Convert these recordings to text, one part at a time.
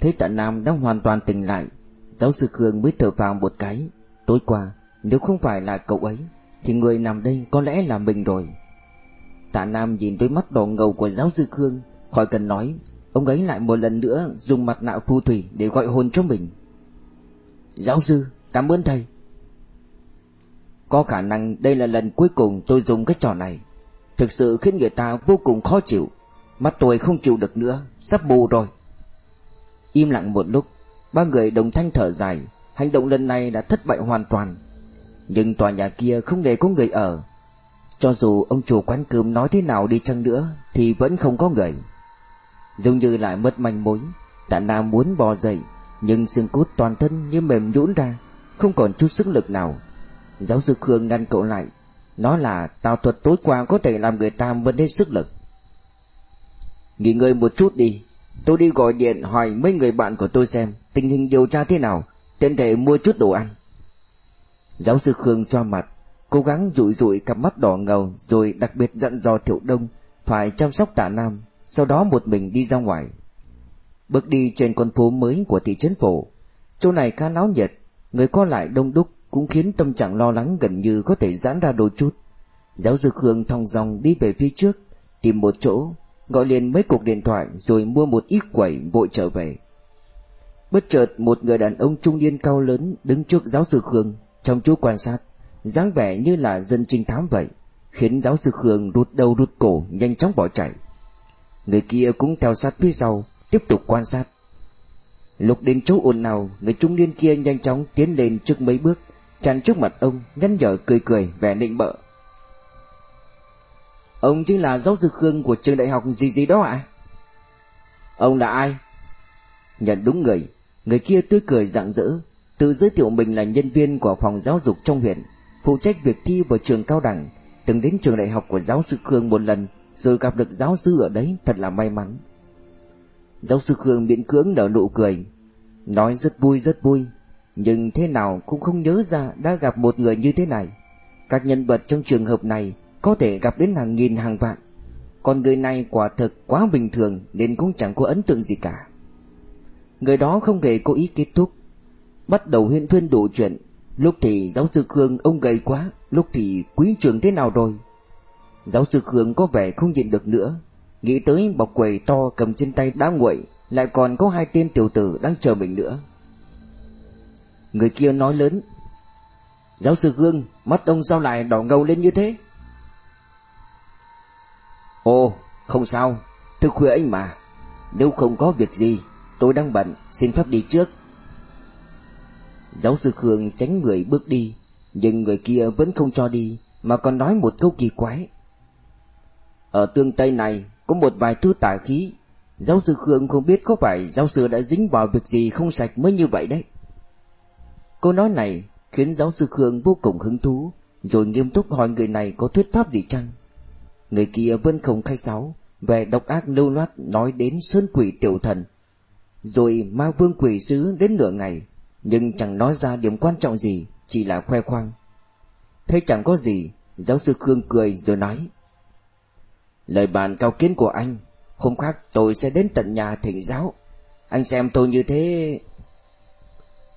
Thấy tạ Nam đã hoàn toàn tỉnh lại. Giáo sư Khương mới thở vào một cái. Tối qua nếu không phải là cậu ấy Thì người nằm đây có lẽ là mình rồi. Tạ Nam nhìn đôi mắt đỏ ngầu của giáo sư Khương Khỏi cần nói Ông ấy lại một lần nữa dùng mặt nạ phù thủy để gọi hồn cho mình. Giáo sư, cảm ơn thầy. Có khả năng đây là lần cuối cùng tôi dùng cái trò này. Thực sự khiến người ta vô cùng khó chịu. Mắt tôi không chịu được nữa Sắp mù rồi. Im lặng một lúc. Ba người đồng thanh thở dài, Hành động lần này đã thất bại hoàn toàn. Nhưng tòa nhà kia không hề có người ở. Cho dù ông chủ quán cơm nói thế nào đi chăng nữa, Thì vẫn không có người. Dường như lại mất manh mối, Tạ Nam muốn bò dậy, Nhưng xương cốt toàn thân như mềm nhũn ra, Không còn chút sức lực nào. Giáo sư Khương ngăn cậu lại Nói là tào thuật tối qua có thể làm người ta mất hết sức lực. Nghỉ ngơi một chút đi. Tôi đi gọi điện hỏi mấy người bạn của tôi xem Tình hình điều tra thế nào, Tiện thể mua chút đồ ăn. Giáo sư Khương xoa mặt, Cố gắng rụi rụi cặp mắt đỏ ngầu Rồi đặc biệt dặn dò Thiệu Đông Phải chăm sóc tạ Nam, Sau đó một mình đi ra ngoài. Bước đi trên con phố mới của thị trấn phổ, Chỗ này khá náo nhiệt, Người qua lại đông đúc Cũng khiến tâm trạng lo lắng gần như có thể giãn ra đôi chút. Giáo sư Khương thong dong đi về phía trước, Tìm một chỗ Gọi liền mấy cuộc điện thoại Rồi mua một ít quẩy vội trở về. Bất chợt một người đàn ông trung niên cao lớn Đứng trước giáo sư Khương Trong chú quan sát, dáng vẻ như là dân trinh thám vậy, Khiến giáo sư Khương rút đầu rút cổ, Nhanh chóng bỏ chạy. Người kia cũng theo sát phía sau, Tiếp tục quan sát. Lúc đến chỗ ồn nào Người trung niên kia nhanh chóng tiến lên trước mấy bước, Chặn trước mặt ông Nhăn nhở cười cười vẻ nịnh bợ. Ông chính là giáo sư Khương của trường đại học gì gì đó ạ? Ông là ai? Nhận đúng người. Người kia tươi cười rạng rỡ. Tự giới thiệu mình là nhân viên của phòng giáo dục trong huyện, Phụ trách việc thi vào trường cao đẳng. Từng đến trường đại học của giáo sư Khương một lần, Rồi gặp được giáo sư ở đấy, Thật là may mắn. Giáo sư Khương miễn cưỡng nở nụ cười. Nói rất vui rất vui. Nhưng thế nào cũng không nhớ ra Đã gặp một người như thế này. Các nhân vật trong trường hợp này có thể gặp đến hàng nghìn, hàng vạn. Còn người này quả thực quá bình thường, Nên cũng chẳng có ấn tượng gì cả. Người đó không hề cố ý kết thúc. Bắt đầu huyên thuyên đủ chuyện. Lúc thì giáo sư Khương ông gầy quá, Lúc thì quý trường thế nào rồi? Giáo sư Khương có vẻ không nhịn được nữa. Nghĩ tới bọc quầy to cầm trên tay đã nguội, Lại còn có hai tên tiểu tử đang chờ mình nữa. Người kia nói lớn, Giáo sư Khương, Mắt ông sao lại đỏ ngầu lên như thế? Ồ, không sao. Thức khuya ấy mà. Nếu không có việc gì, Tôi đang bận, xin phép đi trước. Giáo sư Khương tránh người bước đi, Nhưng người kia vẫn không cho đi, Mà còn nói một câu kỳ quái. Ở tương Tây này, Có một vài thứ tà khí. Giáo sư Khương không biết có phải Giáo sư đã dính vào việc gì không sạch mới như vậy đấy. Câu nói này Khiến giáo sư Khương vô cùng hứng thú, Rồi nghiêm túc hỏi người này có thuyết pháp gì chăng? Người kia vẫn không khai sáo Về độc ác lưu loát nói đến sơn quỷ tiểu thần Rồi ma vương quỷ sứ đến nửa ngày nhưng chẳng nói ra điểm quan trọng gì, chỉ là khoe khoang. Thấy chẳng có gì, giáo sư Khương cười rồi nói. Lời bàn cao kiến của anh, hôm khác tôi sẽ đến tận nhà thỉnh giáo. Anh xem tôi như thế...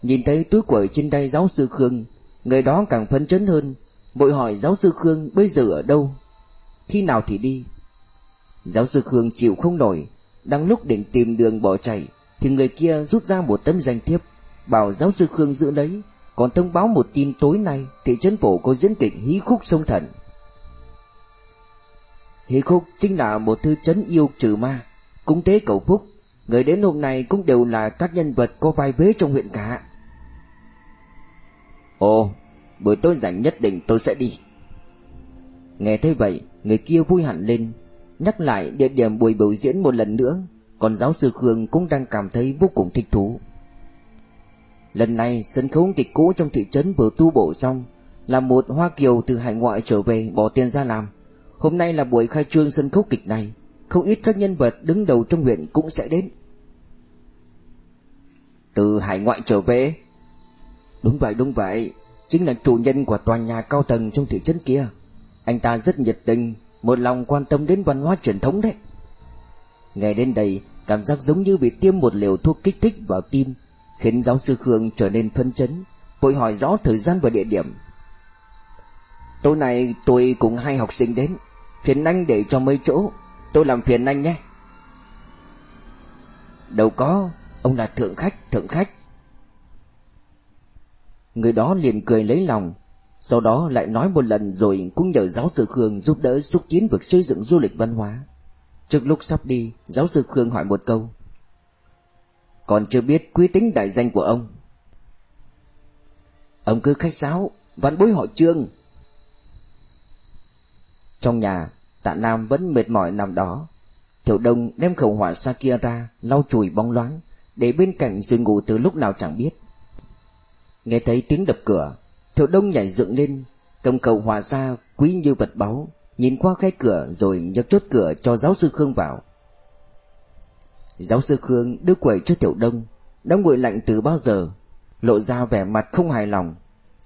Nhìn thấy túi quẩy trên tay giáo sư Khương, người đó càng phấn chấn hơn, bội hỏi giáo sư Khương bây giờ ở đâu, khi nào thì đi. Giáo sư Khương chịu không nổi, đang lúc định tìm đường bỏ chạy, thì người kia rút ra một tấm danh thiếp, bảo giáo sư Khương giữ lấy, còn thông báo một tin tối nay thị trấn phổ có diễn kịch hí khúc sông thần. Hí khúc chính là một thư trấn yêu trừ ma, cúng tế cầu phúc, người đến hôm nay cũng đều là các nhân vật có vai vế trong huyện cả. Ồ, buổi tối rảnh nhất định tôi sẽ đi. Nghe thấy vậy, người kia vui hẳn lên, nhắc lại địa điểm buổi biểu diễn một lần nữa, còn giáo sư Khương cũng đang cảm thấy vô cùng thích thú. Lần này sân khấu kịch cũ trong thị trấn vừa tu bổ xong Là một Hoa Kiều từ hải ngoại trở về bỏ tiền ra làm. Hôm nay là buổi khai trương sân khấu kịch này Không ít các nhân vật đứng đầu trong huyện cũng sẽ đến. Từ hải ngoại trở về? Đúng vậy đúng vậy. Chính là chủ nhân của tòa nhà cao tầng trong thị trấn kia. Anh ta rất nhiệt tình, Một lòng quan tâm đến văn hóa truyền thống đấy. Nghe đến đây, Cảm giác giống như bị tiêm một liều thuốc kích thích vào tim, Khiến giáo sư Khương trở nên phân chấn, Vội hỏi rõ thời gian và địa điểm. Tối nay tôi cùng hai học sinh đến, Phiền anh để cho mấy chỗ, Tôi làm phiền anh nhé. Đâu có, Ông là thượng khách thượng khách. Người đó liền cười lấy lòng sau đó lại nói một lần rồi cũng nhờ giáo sư Khương giúp đỡ xúc tiến việc xây dựng du lịch văn hóa. Trước lúc sắp đi, Giáo sư Khương hỏi một câu. Còn chưa biết quý tính đại danh của ông? Ông cứ khách sáo, Văn bối họ trương. Trong nhà, Tạ Nam vẫn mệt mỏi nằm đó. Thiệu Đông đem khẩu hỏa xa kia ra, lau chùi bóng loáng, Để bên cạnh rồi ngủ từ lúc nào chẳng biết. Nghe thấy tiếng đập cửa Thiệu Đông nhảy dựng lên, Cầm cầu hòa ra quý như vật báu, Nhìn qua khe cửa rồi nhấc chốt cửa cho giáo sư Khương vào. Giáo sư Khương đưa quầy cho Thiệu Đông, Đã nguội lạnh từ bao giờ, Lộ ra vẻ mặt không hài lòng.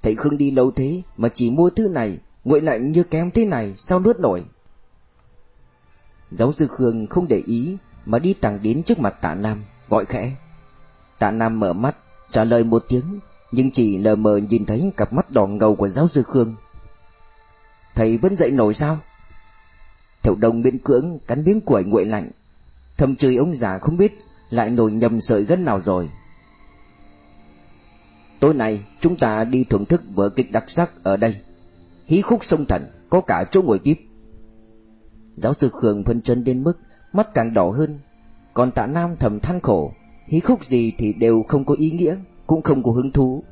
Thấy Khương đi lâu thế Mà chỉ mua thứ này, Nguội lạnh như kém thế này Sao nuốt nổi? Giáo sư Khương không để ý Mà đi thẳng đến trước mặt tạ Nam, Gọi khẽ. Tạ Nam mở mắt, trả lời một tiếng nhưng chỉ lờ mờ nhìn thấy cặp mắt đỏ ngầu của giáo sư Khương. Thầy vẫn dậy nổi sao? Thiệu đồng miễn cưỡng cắn miếng quẩy nguội lạnh. Thầm chửi ông già không biết Lại nổi nhầm sợi gân nào rồi. Tối nay chúng ta đi thưởng thức vở kịch đặc sắc ở đây. Hí khúc sông thần Có cả chỗ ngồi tiếp. Giáo sư Khương phân chân đến mức Mắt càng đỏ hơn. Còn tạ Nam thầm than khổ, Hí khúc gì thì đều không có ý nghĩa. Cũng không có hứng thú.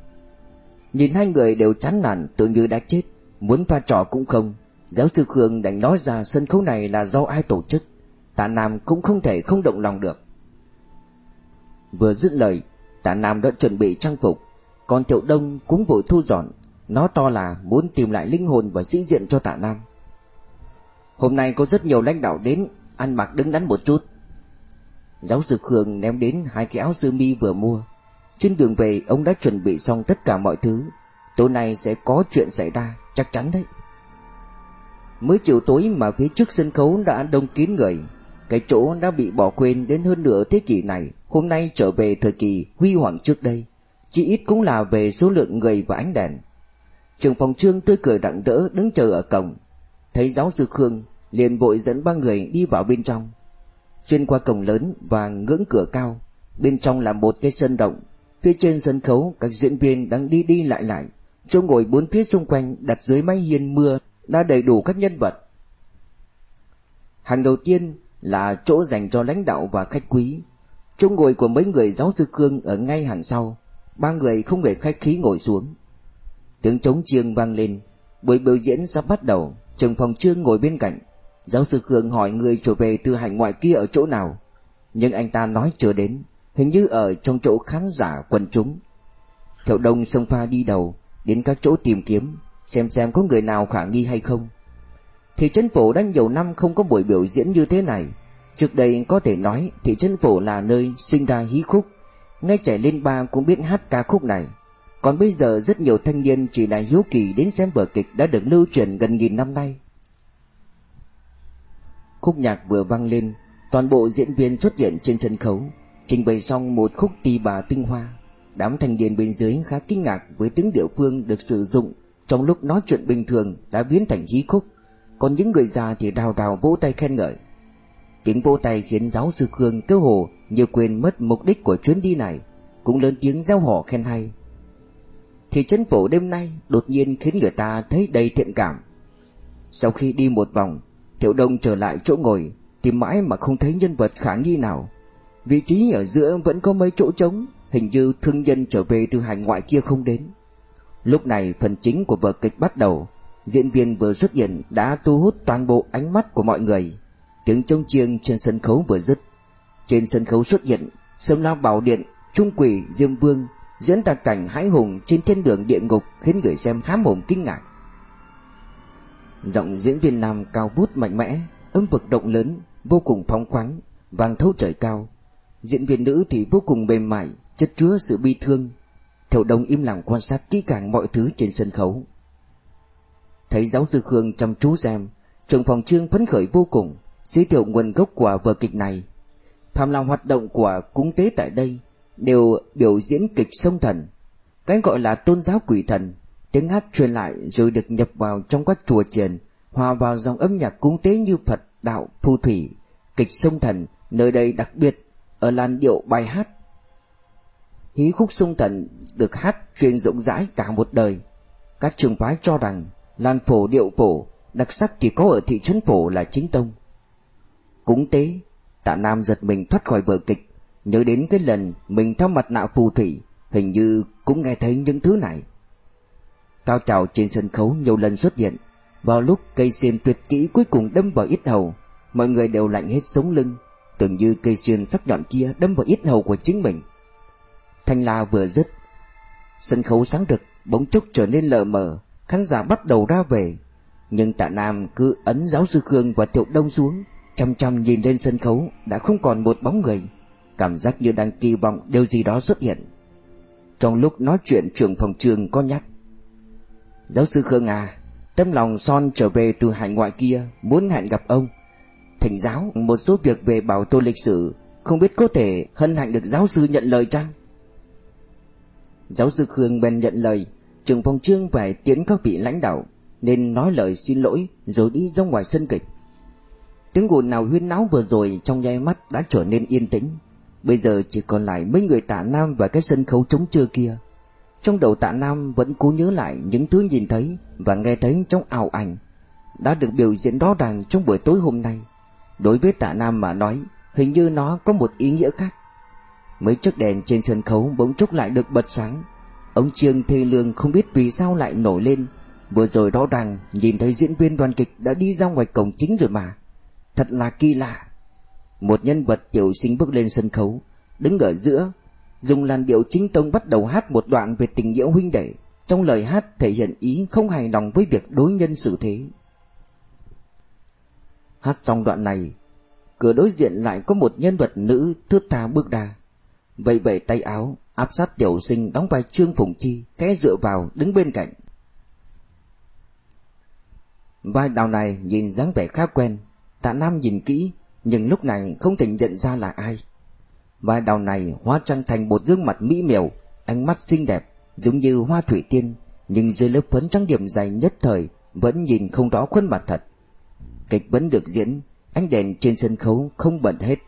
Nhìn hai người đều chán nản tự như đã chết, Muốn pha trò cũng không. Giáo sư Khương đành nói ra sân khấu này là do ai tổ chức. Tạ Nam cũng không thể không động lòng được. Vừa dứt lời, Tạ Nam đã chuẩn bị trang phục, Còn Tiểu Đông cũng vội thu dọn. Nó to là muốn tìm lại linh hồn và sĩ diện cho Tạ Nam. Hôm nay có rất nhiều lãnh đạo đến, Ăn mặc đứng đắn một chút. Giáo sư Khương ném đến hai cái áo sơ mi vừa mua. Trên đường về, ông đã chuẩn bị xong tất cả mọi thứ. Tối nay sẽ có chuyện xảy ra, Chắc chắn đấy. Mới chiều tối mà phía trước sân khấu đã đông kín người. Cái chỗ đã bị bỏ quên đến hơn nửa thế kỷ này. Hôm nay trở về thời kỳ huy hoàng trước đây. Chỉ ít cũng là về số lượng người và ánh đèn. Trường phòng trương tươi cười đặng đỡ đứng chờ ở cổng. Thấy giáo sư Khương, liền vội dẫn ba người đi vào bên trong. Xuyên qua cổng lớn và ngưỡng cửa cao. Bên trong là một cái sân rộng. Phía trên sân khấu, các diễn viên đang đi đi lại lại Chỗ ngồi bốn phía xung quanh đặt dưới mái hiên mưa đã đầy đủ các nhân vật. Hàng đầu tiên là chỗ dành cho lãnh đạo và khách quý. Chỗ ngồi của mấy người giáo sư cương ở ngay hàng sau. Ba người không hề khách khí ngồi xuống. Tiếng trống chiêng vang lên. Buổi biểu diễn sắp bắt đầu. Trường phòng trương ngồi bên cạnh. Giáo sư Khương hỏi người trở về từ hành ngoại kia ở chỗ nào. Nhưng anh ta nói chưa đến. Hình như ở trong chỗ khán giả quần chúng. Thiệu đông sông pha đi đầu đến các chỗ tìm kiếm, xem xem có người nào khả nghi hay không. Thị trấn phổ đã nhiều năm không có buổi biểu diễn như thế này. Trước đây có thể nói thị trấn phổ là nơi sinh ra hí khúc, ngay trẻ lên ba cũng biết hát ca khúc này. Còn bây giờ rất nhiều thanh niên chỉ là hiếu kỳ đến xem vở kịch đã được lưu truyền gần nghìn năm nay. Khúc nhạc vừa vang lên, toàn bộ diễn viên xuất hiện trên sân khấu, trình bày xong một khúc tỳ bà tinh hoa. Đám thanh niên bên dưới khá kinh ngạc với tiếng địa phương được sử dụng trong lúc nói chuyện bình thường đã biến thành hí khúc, còn những người già thì đào đào vỗ tay khen ngợi. Tiếng vỗ tay khiến giáo sư Khương cơ hồ như quên mất mục đích của chuyến đi này, cũng lớn tiếng giao hò khen hay. Thì chân phổ đêm nay đột nhiên khiến người ta thấy đầy thiện cảm. Sau khi đi một vòng, Thiệu Đông trở lại chỗ ngồi, tìm mãi mà không thấy nhân vật khả nghi nào. Vị trí ở giữa vẫn có mấy chỗ trống, Hình như thương nhân trở về từ hải ngoại kia không đến. Lúc này phần chính của vở kịch bắt đầu Diễn viên vừa xuất hiện đã thu hút toàn bộ ánh mắt của mọi người. Tiếng trông chiêng trên sân khấu vừa dứt. Trên sân khấu xuất hiện Sâm lao bảo điện, trung quỷ, diêm vương Diễn tả cảnh hãi hùng trên thiên đường địa ngục Khiến người xem há mồm kinh ngạc. Giọng diễn viên nam cao vút mạnh mẽ Âm vực động lớn Vô cùng phóng khoáng Vàng thấu trời cao. Diễn viên nữ thì vô cùng mềm mại chất chứa sự bi thương. Thiệu Đông im lặng quan sát kỹ càng mọi thứ trên sân khấu. Thấy giáo sư Khương chăm chú xem, trường phòng trương phấn khởi vô cùng, giới thiệu nguồn gốc của vở kịch này. Tham làm hoạt động của cúng tế tại đây Đều biểu diễn kịch sông thần Cái gọi là tôn giáo quỷ thần Tiếng hát truyền lại rồi được nhập vào trong các chùa chiền Hòa vào dòng âm nhạc cúng tế như Phật, đạo, phù thủy Kịch sông thần nơi đây đặc biệt ở làn điệu bài hát. Hí khúc sung thần được hát truyền rộng rãi cả một đời. Các trường phái cho rằng Làn phổ điệu phổ Đặc sắc chỉ có ở thị trấn phổ là chính tông. Cúng tế Tạ Nam giật mình thoát khỏi vở kịch, Nhớ đến cái lần mình theo mặt nạ phù thủy, Hình như cũng nghe thấy những thứ này. Cao trào trên sân khấu nhiều lần xuất hiện. Vào lúc cây xiên tuyệt kỹ cuối cùng đâm vào ít hầu, Mọi người đều lạnh hết sống lưng. Tưởng như cây xuyên sắc nhọn kia đâm vào ít hầu của chính mình. Thanh la vừa dứt, Sân khấu sáng rực Bỗng chốc trở nên lờ mờ, Khán giả bắt đầu ra về. Nhưng tạ Nam cứ ấn giáo sư Khương và Thiệu Đông xuống, Chăm chăm nhìn lên sân khấu, Đã không còn một bóng người. Cảm giác như đang kỳ vọng điều gì đó xuất hiện. Trong lúc nói chuyện, trưởng phòng trường có nhắc, Giáo sư Khương à Tâm lòng son trở về từ hải ngoại kia, Muốn hẹn gặp ông. Thỉnh giáo, một số việc về bảo tồn lịch sử, Không biết có thể hân hạnh được giáo sư nhận lời chăng? Giáo sư Khương bèn nhận lời trường phòng trương phải tiễn các vị lãnh đạo, Nên nói lời xin lỗi, Rồi đi ra ngoài sân kịch. Tiếng ồn nào huyên náo vừa rồi Trong nháy mắt đã trở nên yên tĩnh. Bây giờ chỉ còn lại mấy người tạ Nam Và cái sân khấu trống trưa kia. Trong đầu tạ Nam vẫn cố nhớ lại Những thứ nhìn thấy và nghe thấy trong ảo ảnh Đã được biểu diễn rõ ràng trong buổi tối hôm nay. Đối với tạ Nam mà nói, Hình như nó có một ý nghĩa khác. Mấy chiếc đèn trên sân khấu bỗng chốc lại được bật sáng. Ông Trương Thê Lương không biết vì sao lại nổi lên. Vừa rồi rõ ràng nhìn thấy diễn viên đoàn kịch đã đi ra ngoài cổng chính rồi mà. Thật là kỳ lạ. Một nhân vật tiểu sinh bước lên sân khấu, Đứng ở giữa, Dùng làn điệu chính tông bắt đầu hát một đoạn về tình nghĩa huynh đệ. Trong lời hát thể hiện ý không hài lòng với việc đối nhân xử thế. Hát xong đoạn này, Cửa đối diện lại có một nhân vật nữ thướt tha bước ra. Vậy vậy tay áo, áp sát tiểu sinh đóng vai Trương Phùng Chi, kẽ dựa vào, đứng bên cạnh. Vai đào này nhìn dáng vẻ khá quen, Tạ Nam nhìn kỹ, Nhưng lúc này không thể nhận ra là ai. Vai đào này hóa trang thành một gương mặt mỹ miều, Ánh mắt xinh đẹp, Giống như hoa thủy tiên, Nhưng dưới lớp phấn trắng điểm dày nhất thời Vẫn nhìn không rõ khuôn mặt thật. Kịch vẫn được diễn, Ánh đèn trên sân khấu không bẩn hết.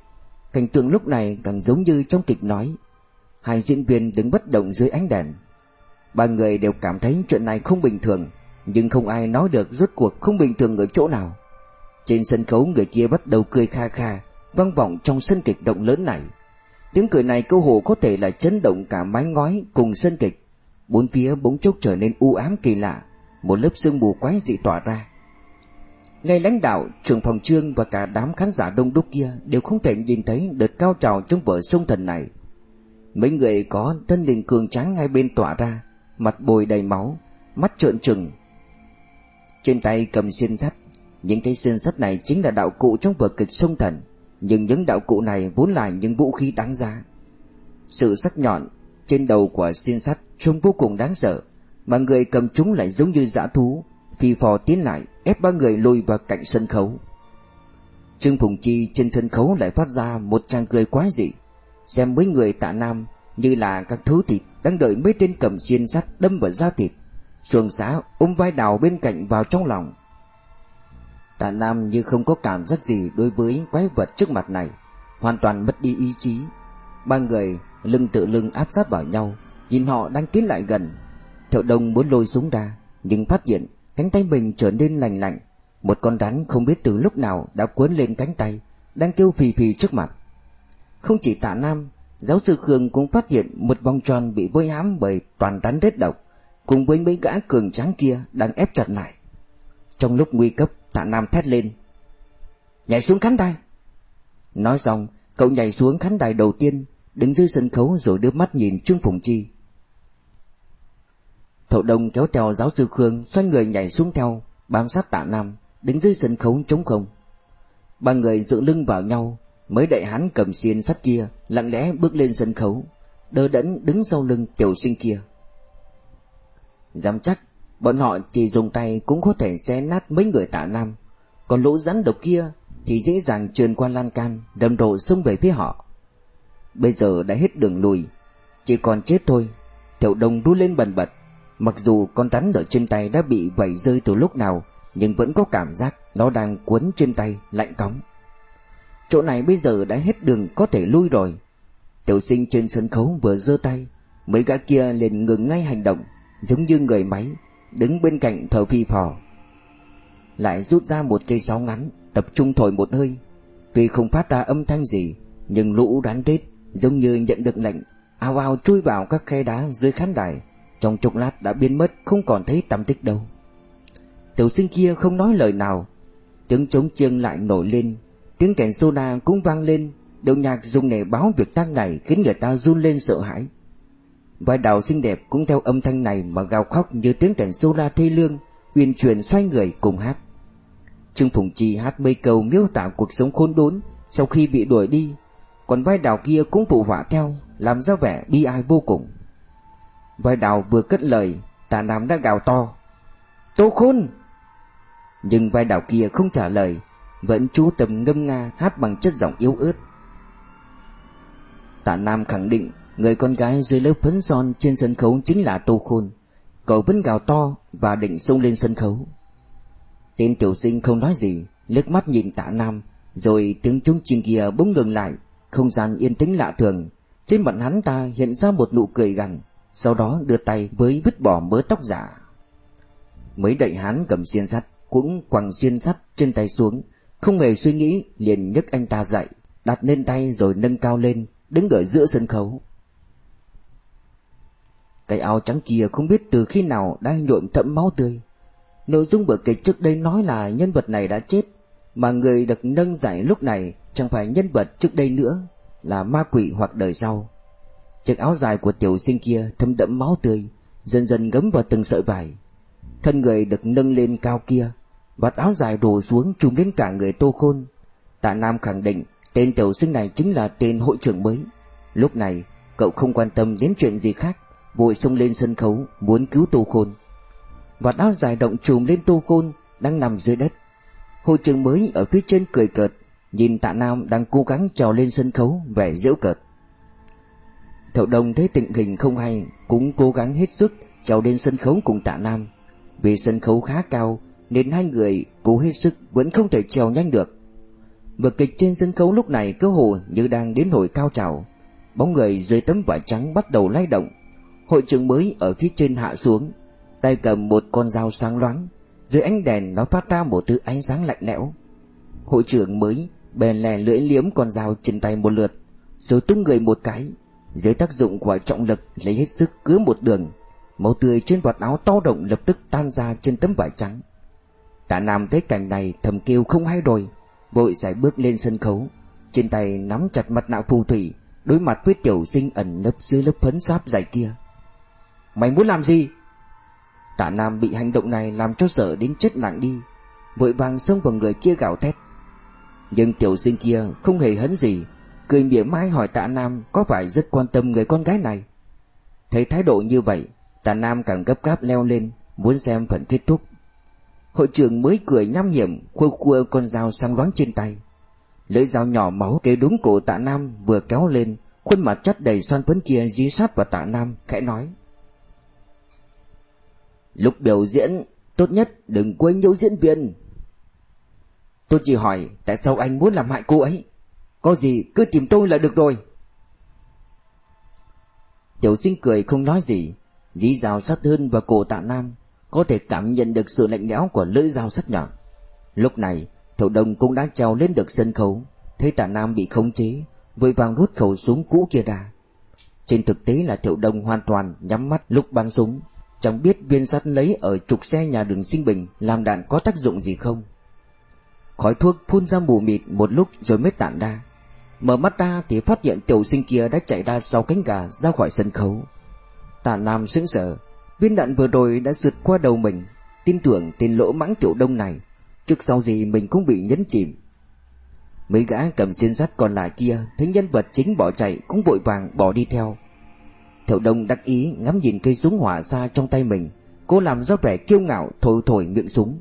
Cảnh tượng lúc này càng giống như trong kịch nói. Hai diễn viên đứng bất động dưới ánh đèn. Ba người đều cảm thấy chuyện này không bình thường, Nhưng không ai nói được rốt cuộc không bình thường ở chỗ nào. Trên sân khấu người kia bắt đầu cười kha kha, Vang vọng trong sân kịch động lớn này. Tiếng cười này cơ hồ có thể là chấn động cả mái ngói cùng sân kịch. Bốn phía bỗng chốc trở nên u ám kỳ lạ, Một lớp sương mù quái dị tỏa ra ngay lãnh đạo, trưởng phòng trương và cả đám khán giả đông đúc kia đều không thể nhìn thấy đợt cao trào trong vở sông thần này. Mấy người có thân hình cường tráng ngay bên tỏa ra, mặt bồi đầy máu, mắt trợn trừng. Trên tay cầm xiên sắt, những cái xiên sắt này chính là đạo cụ trong vở kịch sông thần, nhưng những đạo cụ này vốn là những vũ khí đáng giá. Sự sắc nhọn trên đầu của xiên sắt trông vô cùng đáng sợ, mà người cầm chúng lại giống như dã thú, phi phò tiến lại, ép ba người lùi vào cạnh sân khấu. Trương phùng chi trên sân khấu lại phát ra một tràng cười quái dị, xem mấy người tạ nam như là các thứ thịt đang đợi mấy tên cầm xiên sắt đâm vào da thịt, xuồng xá ôm vai đào bên cạnh vào trong lòng. Tạ nam như không có cảm giác gì đối với quái vật trước mặt này, hoàn toàn mất đi ý chí. Ba người lưng tự lưng áp sát vào nhau, nhìn họ đang tiến lại gần. Thiệu đông muốn lôi súng ra, nhưng phát hiện Cánh tay mình trở nên lành lạnh. Một con rắn không biết từ lúc nào đã cuốn lên cánh tay, Đang kêu phì phì trước mặt. Không chỉ tạ nam, Giáo sư Khương cũng phát hiện một vòng tròn bị vôi hãm bởi toàn rắn rết độc, Cùng với mấy gã cường tráng kia đang ép chặt lại. Trong lúc nguy cấp, tạ nam thét lên. Nhảy xuống khán đài! Nói xong, cậu nhảy xuống khán đài đầu tiên, Đứng dưới sân khấu rồi đưa mắt nhìn Trương Phùng Chi. Thậu Đông kéo theo giáo sư Khương xoay người nhảy xuống theo, bám sát tạ Nam, đứng dưới sân khấu trống không. Ba người dựa lưng vào nhau, mới đại hán cầm xiên sắt kia lặng lẽ bước lên sân khấu, đỡ đẫn đứng sau lưng tiểu sinh kia. Dám chắc, bọn họ chỉ dùng tay cũng có thể xé nát mấy người tạ Nam, còn lỗ rắn độc kia Thì dễ dàng trườn qua lan can Đâm độ xông về phía họ Bây giờ đã hết đường lùi Chỉ còn chết thôi Thiệu đông đu lên bần bật Mặc dù con rắn ở trên tay đã bị vẩy rơi từ lúc nào, Nhưng vẫn có cảm giác Nó đang cuốn trên tay, lạnh cóng. Chỗ này bây giờ đã hết đường có thể lui rồi. Tiểu sinh trên sân khấu vừa giơ tay, Mấy gã kia liền ngừng ngay hành động, Giống như người máy, Đứng bên cạnh thở phi phò. Lại rút ra một cây sáo ngắn, Tập trung thổi một hơi. Tuy không phát ra âm thanh gì, Nhưng lũ rắn rết Giống như nhận được lệnh, Ao ao chui vào các khe đá dưới khán đài. Trong chốc lát đã biến mất, Không còn thấy tăm tích đâu. Tiểu sinh kia không nói lời nào. Tiếng trống chiêng lại nổi lên. Tiếng kèn soda cũng vang lên. Điệu nhạc dùng để báo việc tang này Khiến người ta run lên sợ hãi. Vai đào xinh đẹp cũng theo âm thanh này Mà gào khóc như tiếng kèn soda thê lương, Uyên truyền xoay người cùng hát. Trương Phùng Chi hát mấy câu miêu tả cuộc sống khốn đốn Sau khi bị đuổi đi, Còn vai đào kia cũng phụ họa theo, Làm ra vẻ bi ai vô cùng. Vai đào vừa cất lời Tà Nam đã gào to. Tô khôn! Nhưng vai đào kia không trả lời, Vẫn chú tâm ngâm nga hát bằng chất giọng yếu ớt. Tạ Nam khẳng định Người con gái dưới lớp phấn son trên sân khấu chính là Tô Khôn. Cậu vẫn gào to và định xông lên sân khấu. Tên tiểu sinh không nói gì, liếc mắt nhìn tạ Nam, Rồi tiếng trống chiên kia bỗng ngừng lại, Không gian yên tĩnh lạ thường. Trên mặt hắn ta hiện ra một nụ cười gằn. Sau đó đưa tay với vứt bỏ mớ tóc giả. Mấy đại hắn cầm xiên sắt, Cũng quăng xiên sắt trên tay xuống, Không hề suy nghĩ, liền nhấc anh ta dậy, Đặt lên tay rồi nâng cao lên, Đứng ở giữa sân khấu. Cái áo trắng kia không biết từ khi nào đã nhuộm thẫm máu tươi. Nội dung vở kịch trước đây nói là nhân vật này đã chết, Mà người được nâng giải lúc này Chẳng phải nhân vật trước đây nữa, Là ma quỷ hoặc đời sau. Chiếc áo dài của tiểu sinh kia thấm đẫm máu tươi Dần dần gấm vào từng sợi vải Thân người được nâng lên cao kia Vạt áo dài đổ xuống trùm đến cả người tô khôn Tạ Nam khẳng định Tên tiểu sinh này chính là tên hội trưởng mới Lúc này cậu không quan tâm đến chuyện gì khác Vội xông lên sân khấu Muốn cứu tô khôn và áo dài động trùm lên tô khôn đang nằm dưới đất. Hội trưởng mới ở phía trên cười cợt, nhìn tạ Nam đang cố gắng trèo lên sân khấu vẻ giễu cợt. Thậu đồng thấy tình hình không hay, cũng cố gắng hết sức trèo lên sân khấu cùng tạ Nam. Vì sân khấu khá cao nên hai người cố hết sức vẫn không thể trèo nhanh được. Vở kịch trên sân khấu lúc này cơ hồ như đang đến hồi cao trào. Bóng người dưới tấm vải trắng bắt đầu lay động. Hội trưởng mới ở phía trên hạ xuống, tay cầm một con dao sáng loáng, dưới ánh đèn nó phát ra một thứ ánh sáng lạnh lẽo. Hội trưởng mới bèn lè lưỡi liếm con dao trên tay một lượt, rồi tung người một cái, dưới tác dụng của trọng lực lấy hết sức cứa một đường, máu tươi trên vạt áo to động lập tức tan ra trên tấm vải trắng. Tạ Nam thấy cảnh này thầm kêu không hay rồi, vội giải bước lên sân khấu, trên tay nắm chặt mặt nạ phù thủy, đối mặt với tiểu sinh ẩn nấp dưới lớp phấn sáp dày kia. Mày muốn làm gì? Tạ Nam bị hành động này làm cho sợ đến chết lặng đi Vội vàng xông vào người kia gào thét Nhưng tiểu sinh kia không hề hấn gì Cười mỉa mai hỏi tạ Nam có phải rất quan tâm người con gái này. Thấy thái độ như vậy, Tạ Nam càng gấp gáp leo lên, Muốn xem phần kết thúc. Hội trưởng mới cười nham hiểm Khua khua con dao sáng loáng trên tay. Lưỡi dao nhỏ máu kế đúng cổ tạ Nam vừa kéo lên, Khuôn mặt chất đầy son phấn kia dí sát vào tạ Nam, Khẽ nói. Lúc biểu diễn, Tốt nhất đừng quên nhấu diễn viên. Tôi chỉ hỏi Tại sao anh muốn làm hại cô ấy? Có gì cứ tìm tôi là được rồi. Tiểu sinh cười không nói gì. Dí dao sắt hơn vào cổ tạ nam Có thể cảm nhận được sự lạnh lẽo của lưỡi dao sắc nhọn. Lúc này, Thổ đồng cũng đã trèo lên được sân khấu. Thấy tạ nam bị khống chế, Vội vàng rút khẩu súng cũ kia ra. Trên thực tế là thiệu đồng hoàn toàn nhắm mắt lúc bắn súng. Chẳng biết viên sắt lấy ở trục xe nhà đường sinh bình Làm đạn có tác dụng gì không. Khói thuốc phun ra mù mịt một lúc rồi mới tản ra. Mở mắt ra thì phát hiện tiểu sinh kia đã chạy ra sau cánh gà ra khỏi sân khấu. Tạ Nam sững sờ, Viên đạn vừa rồi đã sượt qua đầu mình. Tin tưởng tên lỗ mãng tiểu đông này, Trước sau gì mình cũng bị nhấn chìm. Mấy gã cầm xiên sắt còn lại kia, Thấy nhân vật chính bỏ chạy Cũng vội vàng bỏ đi theo. Thiệu Đông đắc ý ngắm nhìn cây súng hỏa xa trong tay mình Cô làm ra vẻ kiêu ngạo thổi thổi miệng súng.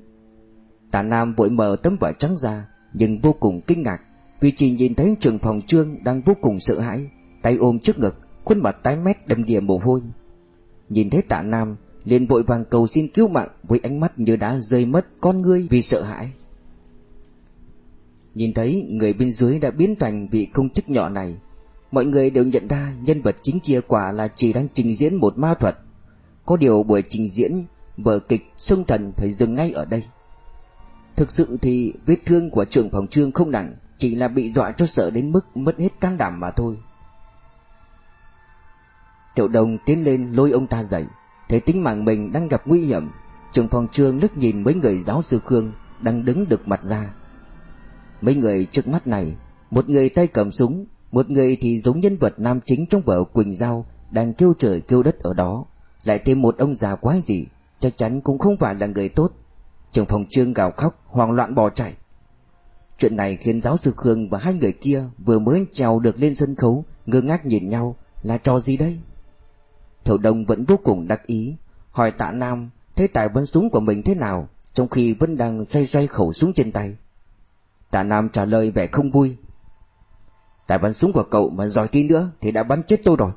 Tà Nam vội mở tấm vải trắng ra, Nhưng vô cùng kinh ngạc. Vì chỉ nhìn thấy trường phòng trương đang vô cùng sợ hãi, Tay ôm trước ngực, Khuôn mặt tái mét đầm đìa mồ hôi. Nhìn thấy tạ nam, liền vội vàng cầu xin cứu mạng Với ánh mắt như đã rơi mất con ngươi vì sợ hãi. Nhìn thấy người bên dưới đã biến thành vị công chức nhỏ này, Mọi người đều nhận ra nhân vật chính kia quả là chỉ đang trình diễn một ma thuật. Có điều buổi trình diễn, vở kịch sông thần phải dừng ngay ở đây. Thực sự thì vết thương của trưởng phòng trương không nặng chỉ là bị dọa cho sợ đến mức mất hết can đảm mà thôi. Tiểu đồng tiến lên lôi ông ta dậy, Thấy tính mạng mình đang gặp nguy hiểm trường phòng trương lướt nhìn mấy người giáo sư Khương Đang đứng được mặt ra. Mấy người trước mắt này, Một người tay cầm súng, Một người thì giống nhân vật nam chính trong vở Quỳnh Giao Đang kêu trời kêu đất ở đó. Lại thêm một ông già quái gì Chắc chắn cũng không phải là người tốt. Trường phòng trương gào khóc hoang loạn bỏ chạy. Chuyện này khiến giáo sư Khương và hai người kia Vừa mới trèo được lên sân khấu, Ngơ ngác nhìn nhau, Là trò gì đây? Thiểu Đông vẫn vô cùng đắc ý, Hỏi tạ Nam, Thế tài bắn súng của mình thế nào, Trong khi vẫn đang xoay xoay khẩu súng trên tay. Tạ Nam trả lời vẻ không vui. Tài bắn súng của cậu mà giỏi tí nữa Thì đã bắn chết tôi rồi.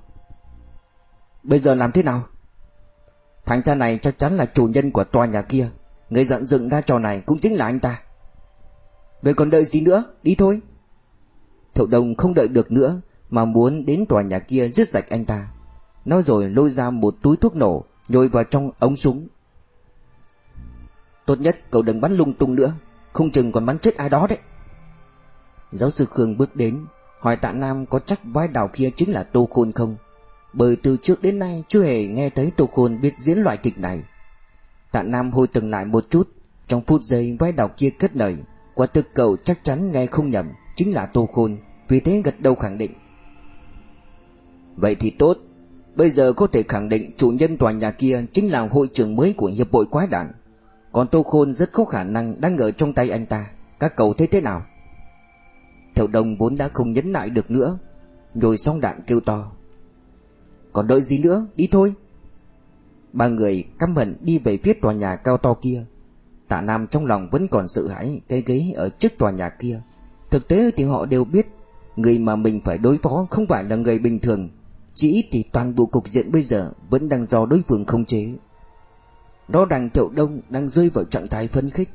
Bây giờ làm thế nào? Thằng cha này chắc chắn là chủ nhân của tòa nhà kia. Người dẫn dựng ra trò này cũng chính là anh ta. Vậy còn đợi gì nữa? Đi thôi. Thậu đồng không đợi được nữa, Mà muốn đến tòa nhà kia giết sạch anh ta. Nói rồi lôi ra một túi thuốc nổ, Nhồi vào trong ống súng. Tốt nhất cậu đừng bắn lung tung nữa, Không chừng còn bắn chết ai đó đấy. Giáo sư Khương bước đến, Hỏi tạ Nam có chắc vai đào kia chính là Tô Khôn không? Bởi từ trước đến nay chưa hề nghe thấy Tô Khôn biết diễn loại kịch này. Tạ Nam hồi từng lại một chút, Trong phút giây vai đào kia kết lời. Quả thực cậu chắc chắn nghe không nhầm Chính là Tô Khôn Vì thế gật đầu khẳng định Vậy thì tốt Bây giờ có thể khẳng định chủ nhân tòa nhà kia chính là hội trưởng mới của hiệp hội quái đản. Còn Tô Khôn rất có khả năng đang ở trong tay anh ta. Các cậu thấy thế nào? Thiệu đồng vốn đã không nhấn lại được nữa. rồi xong đạn kêu to. Còn đợi gì nữa, đi thôi. Ba người căm hận đi về phía tòa nhà cao to kia. Tạ Nam trong lòng vẫn còn sợ hãi cái ghế ở trước tòa nhà kia. Thực tế thì họ đều biết, người mà mình phải đối phó không phải là người bình thường, chỉ ít thì toàn bộ cục diện bây giờ Vẫn đang do đối phương không chế. Đó đằng Thiệu Đông đang rơi vào trạng thái phấn khích.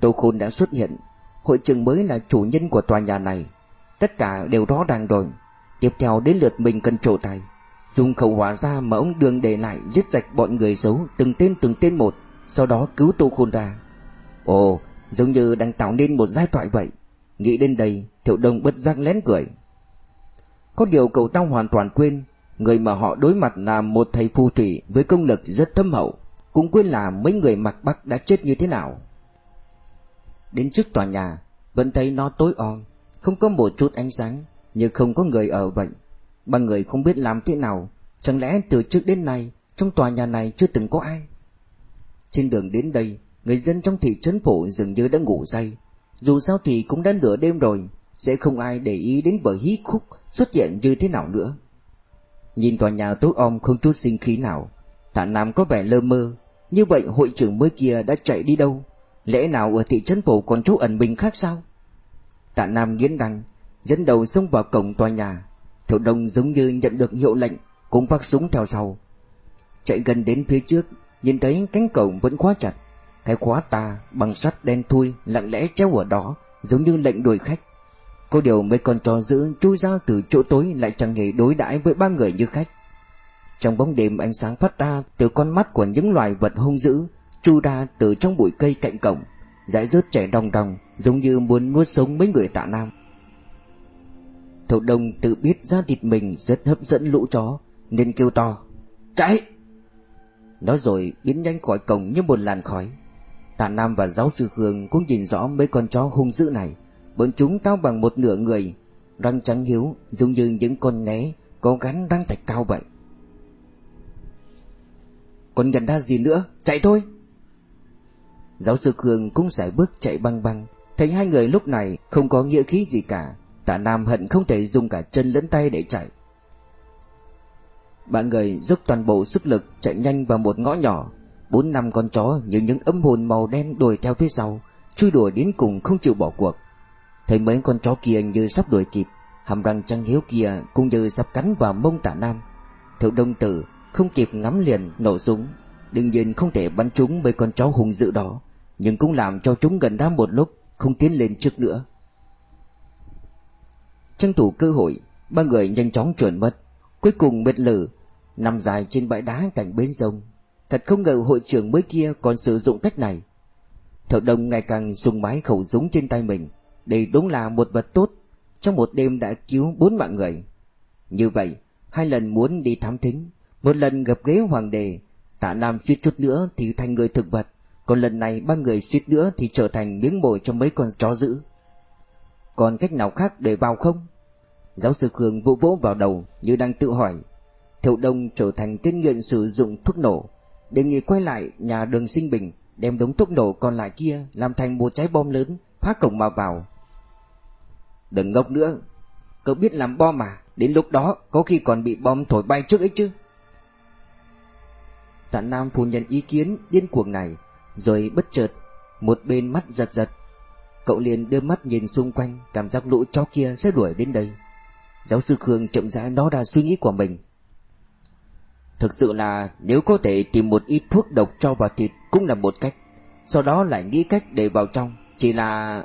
Tô Khôn đã xuất hiện, Hội trưởng mới là chủ nhân của tòa nhà này. Tất cả đều rõ ràng rồi. Tiếp theo đến lượt mình cần trổ tay Dùng khẩu hỏa ra mà ông Đường để lại, Giết sạch bọn người xấu, từng tên từng tên một. Sau đó cứu Tô Khôn ra Ồ, giống như đang tạo nên một giai thoại vậy. Nghĩ đến đây, Thiệu Đông bất giác lén cười. Có điều cậu ta hoàn toàn quên, Người mà họ đối mặt là một thầy phù thủy Với công lực rất thâm hậu, Cũng quên là mấy người mặc bắc đã chết như thế nào. Đến trước tòa nhà, Vẫn thấy nó tối om, Không có một chút ánh sáng, Nhưng không có người ở vậy. Ba người không biết làm thế nào, Chẳng lẽ từ trước đến nay, Trong tòa nhà này chưa từng có ai? Trên đường đến đây Người dân trong thị trấn phủ dường như đã ngủ say Dù sao thì cũng đã nửa đêm rồi Sẽ không ai để ý đến bờ hí khúc xuất hiện như thế nào nữa. Nhìn tòa nhà tối om không chút sinh khí nào, Tạ Nam có vẻ lơ mơ, như vậy hội trưởng mới kia đã chạy đi đâu? Lẽ nào ở thị trấn phủ còn chỗ ẩn mình khác sao? Tạ Nam nghiến răng, dẫn đầu xông vào cổng tòa nhà. Thiệu Đông giống như nhận được hiệu lệnh, cũng vác súng theo sau. Chạy gần đến phía trước, nhìn thấy cánh cổng vẫn khóa chặt. Cái khóa tà bằng sắt đen thui lặng lẽ treo ở đó, giống như lệnh đuổi khách. Có điều mấy con chó dữ chui ra từ chỗ tối lại chẳng hề đối đãi với ba người như khách. Trong bóng đêm ánh sáng phát ra từ con mắt của những loài vật hung dữ, chu ra từ trong bụi cây cạnh cổng, dãi rớt trẻ đong đong, giống như muốn nuốt sống mấy người tạ nam. Thổ đông tự biết da thịt mình rất hấp dẫn lũ chó, nên kêu to, chạy! Nói rồi biến nhanh khỏi cổng như một làn khói. Tạ Nam và giáo sư Khương cũng nhìn rõ mấy con chó hung dữ này, Bọn chúng cao bằng một nửa người Răng trắng hiếu giống như những con né Có gắn răng thạch cao vậy. Còn gần đa gì nữa? Chạy thôi! Giáo sư Khương cũng giải bước chạy băng băng. Thấy hai người lúc này không có nghĩa khí gì cả Tạ Nam hận không thể dùng cả chân lẫn tay để chạy. Ba người dốc toàn bộ sức lực chạy nhanh vào một ngõ nhỏ. Bốn năm con chó như những âm hồn màu đen đuổi theo phía sau, Chui đuổi đến cùng không chịu bỏ cuộc. Thấy mấy con chó kia như sắp đuổi kịp, Hàm răng trăng hiếu kia cũng như sắp cắn vào mông tả nam. Thiệu đông tử, không kịp ngắm liền nổ súng. Đương nhiên không thể bắn trúng mấy con chó hung dữ đó, Nhưng cũng làm cho chúng gần đá một lúc Không tiến lên trước nữa. Tranh thủ cơ hội, Ba người nhanh chóng chuẩn mất. Cuối cùng mệt lử Nằm dài trên bãi đá cạnh bến sông. Thật không ngờ hội trưởng mới kia còn sử dụng cách này. Thợ đồng ngày càng dùng bái khẩu súng trên tay mình. Đây đúng là một vật tốt. Trong một đêm đã cứu bốn mạng người. Như vậy, Hai lần muốn đi thám thính, Một lần gặp ghế hoàng đề Tạ Nam suýt chút nữa thì thành người thực vật, Còn lần này ba người suýt nữa thì trở thành miếng mồi cho mấy con chó dữ. Còn cách nào khác để vào không? Giáo sư Khương vỗ vỗ vào đầu như đang tự hỏi. Thiệu Đông trở thành tên nghiện sử dụng thuốc nổ, Đề nghị quay lại nhà đường sinh bình, Đem đống thuốc nổ còn lại kia Làm thành một trái bom lớn, Phá cổng mà vào. Đừng ngốc nữa, Cậu biết làm bom mà, Đến lúc đó có khi còn bị bom thổi bay trước ấy chứ. Tạ Nam phủ nhận ý kiến điên cuồng này, Rồi bất chợt, Một bên mắt giật giật, Cậu liền đưa mắt nhìn xung quanh, Cảm giác lũ chó kia sẽ đuổi đến đây. Giáo sư Khương chậm rãi nói ra suy nghĩ của mình. Thực sự là nếu có thể tìm một ít thuốc độc cho vào thịt cũng là một cách. Sau đó lại nghĩ cách để vào trong. Chỉ là...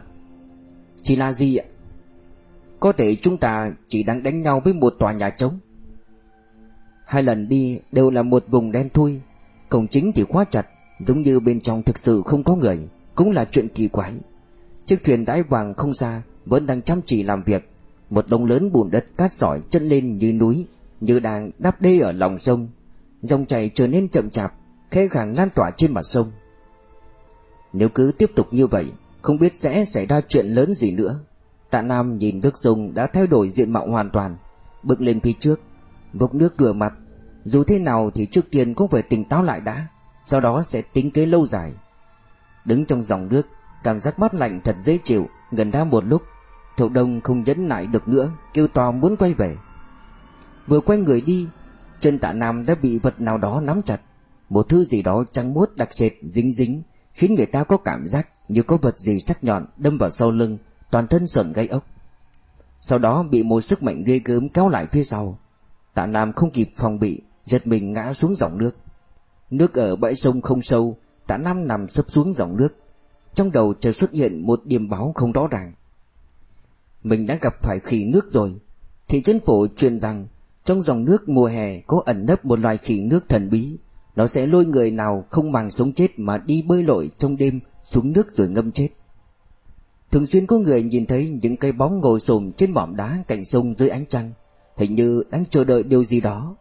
Chỉ là gì ạ? Có thể chúng ta chỉ đang đánh nhau với một tòa nhà trống. Hai lần đi đều là một vùng đen thui. Cổng chính thì khóa chặt, Giống như bên trong thực sự không có người, Cũng là chuyện kỳ quái. Chiếc thuyền đáy vàng không xa, Vẫn đang chăm chỉ làm việc. Một đống lớn bùn đất cát sỏi chân lên như núi, Như đang đắp đê ở lòng sông. Dòng chảy trở nên chậm chạp Khẽ khàng lan tỏa trên mặt sông. Nếu cứ tiếp tục như vậy, Không biết sẽ xảy ra chuyện lớn gì nữa. Tạ Nam nhìn nước sông đã thay đổi diện mạo hoàn toàn, Bước lên phía trước, Vốc nước rửa mặt. Dù thế nào thì trước tiên cũng phải tỉnh táo lại đã, Sau đó sẽ tính kế lâu dài. Đứng trong dòng nước, Cảm giác mát lạnh thật dễ chịu, Gần đã một lúc. Thậu đông không nhẫn nại được nữa, Kêu to muốn quay về. Vừa quay người đi Chân tạ nam đã bị vật nào đó nắm chặt. Một thứ gì đó trắng muốt đặc sệt, dính dính, Khiến người ta có cảm giác Như có vật gì sắc nhọn đâm vào sau lưng, Toàn thân sợn gây ốc. Sau đó bị một sức mạnh ghê gớm kéo lại phía sau. Tạ Nam không kịp phòng bị, Giật mình ngã xuống dòng nước. Nước ở bãi sông không sâu, Tạ Nam nằm sấp xuống dòng nước. Trong đầu chợt xuất hiện một điểm báo không rõ ràng. Mình đã gặp phải khỉ nước rồi. Thị trấn phổ truyền rằng trong dòng nước mùa hè có ẩn nấp một loài khỉ nước thần bí. Nó sẽ lôi người nào không màng sống chết Mà đi bơi lội trong đêm xuống nước rồi ngâm chết. Thường xuyên có người nhìn thấy những cây bóng ngồi xổm trên mỏm đá cạnh sông dưới ánh trăng, Hình như đang chờ đợi điều gì đó.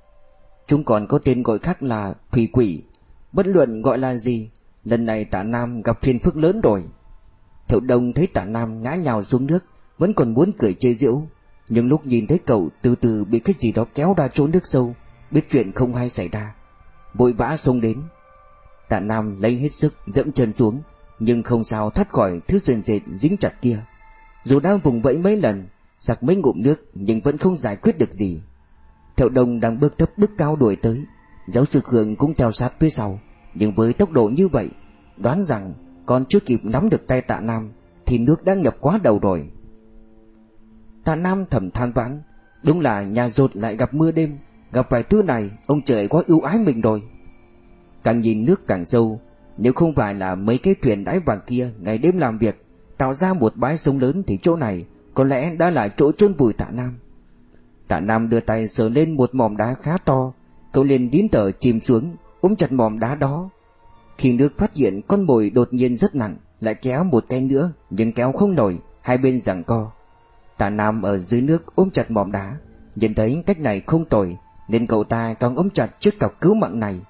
Chúng còn có tên gọi khác là thủy quỷ, Bất luận gọi là gì, Lần này tạ Nam gặp phiền phức lớn rồi. Thiệu Đông thấy tạ Nam ngã nhào xuống nước, Vẫn còn muốn cười chê giễu. Nhưng lúc nhìn thấy cậu từ từ bị cái gì đó kéo ra trốn nước sâu, Biết chuyện không hay xảy ra, Vội vã xông đến. Tạ Nam lấy hết sức dẫm chân xuống, Nhưng không sao thoát khỏi thứ sền dệt dính chặt kia. Dù đang vùng vẫy mấy lần, Sặc mấy ngụm nước nhưng vẫn không giải quyết được gì. Thiệu Đông đang bước thấp bước cao đuổi tới, Giáo sư Khương cũng theo sát phía sau. Nhưng với tốc độ như vậy, Đoán rằng còn chưa kịp nắm được tay tạ Nam Thì nước đã ngập quá đầu rồi. Tạ Nam thầm than vãn, Đúng là nhà rột lại gặp mưa đêm, Gặp phải thứ này, Ông trời quá ưu ái mình rồi. Càng nhìn nước càng sâu, Nếu không phải là mấy cái thuyền đáy vàng kia Ngày đêm làm việc, Tạo ra một bãi sông lớn thì chỗ này Có lẽ đã là chỗ chôn vùi tạ Nam. Tạ Nam đưa tay sờ lên một mỏm đá khá to, Cậu liền đín tờ chìm xuống, Ôm chặt mỏm đá đó. Khi nước phát hiện con mồi đột nhiên rất nặng, Lại kéo một cái nữa, Nhưng kéo không nổi, Hai bên giằng co. Tạ Nam ở dưới nước ôm chặt mỏm đá. Nhìn thấy cách này không tồi, Nên cậu ta càng ôm chặt chiếc cọc cứu mạng này.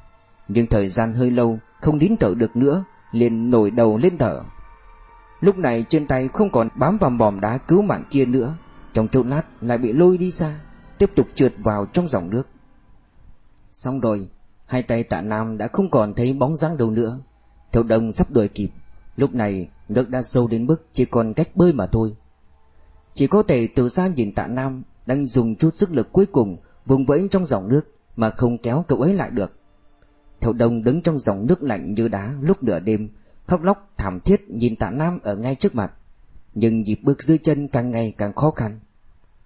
Nhưng thời gian hơi lâu, Không nín thở được nữa, liền nổi đầu lên thở. Lúc này trên tay không còn bám vào mỏm đá cứu mạng kia nữa, Trong chốc lát lại bị lôi đi xa Tiếp tục trượt vào trong dòng nước. Xong rồi, Hai tay tạ Nam đã không còn thấy bóng dáng đâu nữa. Thiệu đông sắp đuổi kịp. Lúc này, nước đã sâu đến mức Chỉ còn cách bơi mà thôi. Chỉ có thể từ xa nhìn tạ Nam, Đang dùng chút sức lực cuối cùng Vùng vẫy trong dòng nước Mà không kéo cậu ấy lại được. Thiệu đông đứng trong dòng nước lạnh như đá Lúc nửa đêm, Khóc lóc, thảm thiết nhìn tạ Nam ở ngay trước mặt. Nhưng nhịp bước dưới chân càng ngày càng khó khăn.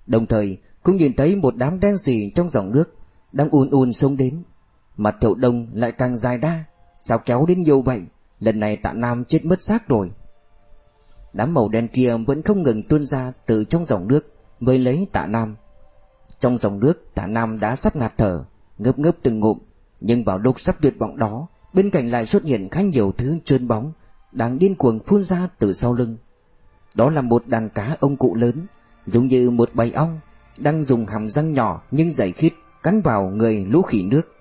Đồng thời, cũng nhìn thấy một đám đen xì trong dòng nước Đang ùn ùn xuống đến. Mặt thiệu đông lại càng dài đa Sao kéo đến nhiều vậy? Lần này tạ Nam chết mất xác rồi. Đám màu đen kia vẫn không ngừng tuôn ra từ trong dòng nước Mới lấy tạ Nam. Trong dòng nước, tạ Nam đã sắp ngạt thở, Ngớp ngớp từng ngụm, Nhưng vào lúc sắp tuyệt vọng đó, Bên cạnh lại xuất hiện khá nhiều thứ trơn bóng Đang điên cuồng phun ra từ sau lưng. Đó là một đàn cá ông cụ lớn, Giống như một bầy ong, Đang dùng hàm răng nhỏ nhưng dày khít Cắn vào người lũ khỉ nước.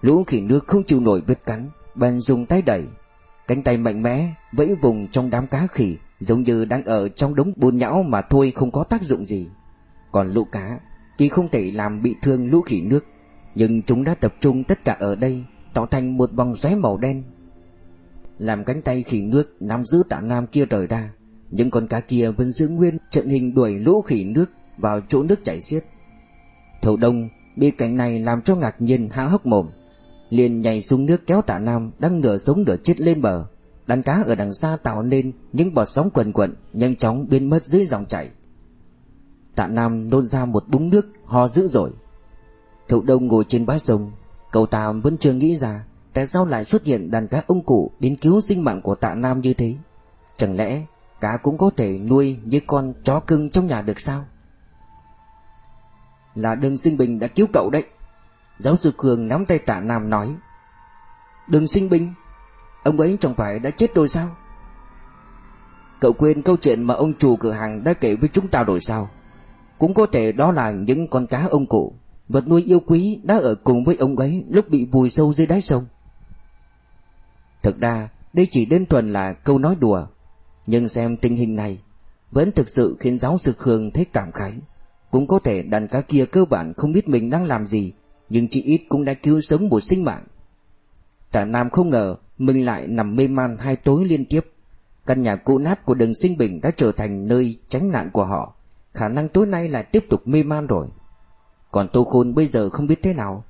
Lũ khỉ nước không chịu nổi vết cắn, Bèn dùng tay đẩy. Cánh tay mạnh mẽ vẫy vùng trong đám cá khỉ Giống như đang ở trong đống bùn nhão mà thôi không có tác dụng gì. Còn lũ cá, Tuy không thể làm bị thương lũ khỉ nước, Nhưng chúng đã tập trung tất cả ở đây, Tạo thành một vòng xoáy màu đen. Làm cánh tay khỉ nước nắm giữ tạ nam kia rời ra Những con cá kia vẫn giữ nguyên trận hình đuổi lũ khỉ nước Vào chỗ nước chảy xiết. Thầu đông bị cảnh này làm cho ngạc nhiên, há hốc mồm, liền nhảy xuống nước kéo tạ nam đang nửa sống nửa chết lên bờ đàn cá ở đằng xa tạo nên những bọt sóng quần quận, nhanh chóng biến mất dưới dòng chảy. Tạ nam nôn ra một búng nước ho dữ dội. Thụ đông ngồi trên bãi sông, cậu ta vẫn chưa nghĩ ra tại sao lại xuất hiện đàn cá ông cụ đến cứu sinh mạng của tạ nam như thế. Chẳng lẽ cá cũng có thể nuôi như con chó cưng trong nhà được sao? Là đường sinh bình đã cứu cậu đấy, Giáo sư Cường nắm tay tạ Nam nói. Đường sinh Bình. Ông ấy chẳng phải đã chết rồi sao? Cậu quên câu chuyện mà ông chủ cửa hàng đã kể với chúng ta rồi sao? Cũng có thể đó là những con cá ông cụ, Vật nuôi yêu quý đã ở cùng với ông ấy lúc bị vùi sâu dưới đáy sông. Thực ra, đây chỉ đơn thuần là câu nói đùa, Nhưng xem tình hình này, Vẫn thực sự khiến giáo sư Khương thấy cảm khái. Cũng có thể đàn cá kia cơ bản không biết mình đang làm gì, nhưng chỉ ít cũng đã cứu sống một sinh mạng. Tạ Nam không ngờ mình lại nằm mê man hai tối liên tiếp. Căn nhà cũ nát của đường sinh bình đã trở thành nơi tránh nạn của họ. Khả năng tối nay lại tiếp tục mê man rồi. Còn Tô Khôn bây giờ không biết thế nào.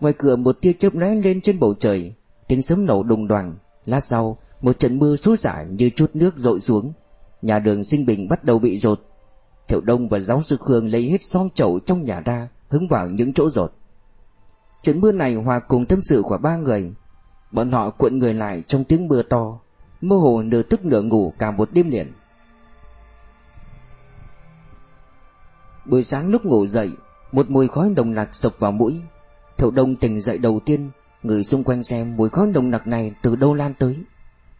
Ngoài cửa một tia chớp lóe lên trên bầu trời, tiếng sấm nổ đùng đoàng. Lát sau, một trận mưa suốt giải như chút nước rội xuống. Nhà đường sinh bình bắt đầu bị rột. Thiệu Đông và giáo sư Khương lấy hết son chậu trong nhà ra, hứng vào những chỗ rột. Trận mưa này hòa cùng tâm sự của ba người Bọn họ cuộn người lại trong tiếng mưa to, Mơ hồ nửa tức nửa ngủ cả một đêm liền. Buổi sáng lúc ngủ dậy, Một mùi khói đồng nặc sộc vào mũi. Thiệu đông tỉnh dậy đầu tiên, Người xung quanh xem mùi khói đồng nặc này từ đâu lan tới.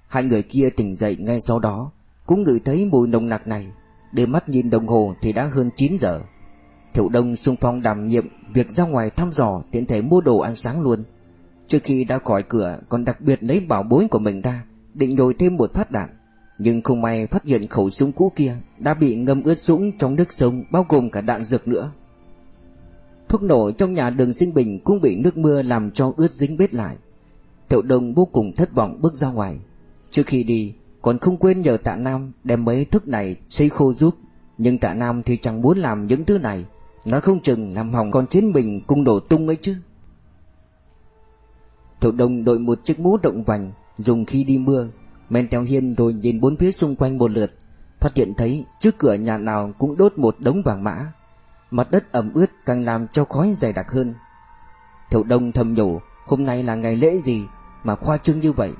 Hai người kia tỉnh dậy ngay sau đó, Cũng ngửi thấy mùi nồng nặc này. Đưa mắt nhìn đồng hồ thì đã hơn 9 giờ. Thiệu Đông xung phong đảm nhiệm việc ra ngoài thăm dò tiện thể mua đồ ăn sáng luôn. Trước khi đã khỏi cửa còn đặc biệt lấy bảo bối của mình ra, định nhồi thêm một phát đạn. Nhưng không may phát hiện khẩu súng cũ kia đã bị ngâm ướt sũng trong nước sông bao gồm cả đạn dược nữa. Thuốc nổ trong nhà đường sinh bình cũng bị nước mưa làm cho ướt dính bết lại. Thiệu Đông vô cùng thất vọng bước ra ngoài. Trước khi đi, còn không quên nhờ tạ Nam đem mấy thức này xây khô giúp. Nhưng tạ Nam thì chẳng muốn làm những thứ này nó không chừng làm hỏng còn khiến mình cung đổ tung ấy chứ Thổ đồng đội một chiếc mũ động vành, Dùng khi đi mưa. Men theo hiên rồi nhìn bốn phía xung quanh một lượt, Phát hiện thấy trước cửa nhà nào cũng đốt một đống vàng mã. Mặt đất ẩm ướt càng làm cho khói dày đặc hơn. Thiệu đông thầm nhủ, Hôm nay là ngày lễ gì Mà khoa trương như vậy?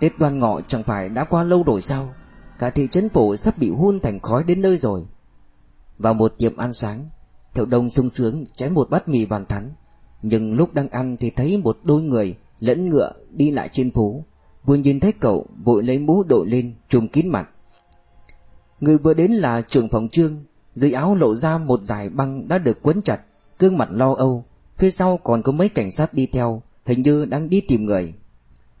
Tết đoan ngọ chẳng phải đã qua lâu rồi sao? Cả thị trấn phủ sắp bị hun thành khói đến nơi rồi. Vào một tiệm ăn sáng Thiệu Đông sung sướng chém một bát mì bàn thắn, Nhưng lúc đang ăn thì thấy một đôi người lẫn ngựa đi lại trên phố. Vừa nhìn thấy cậu vội lấy mũ đội lên trùm kín mặt. Người vừa đến là trưởng phòng trương Dưới áo lộ ra một dải băng đã được quấn chặt gương mặt lo âu. Phía sau còn có mấy cảnh sát đi theo Hình như đang đi tìm người.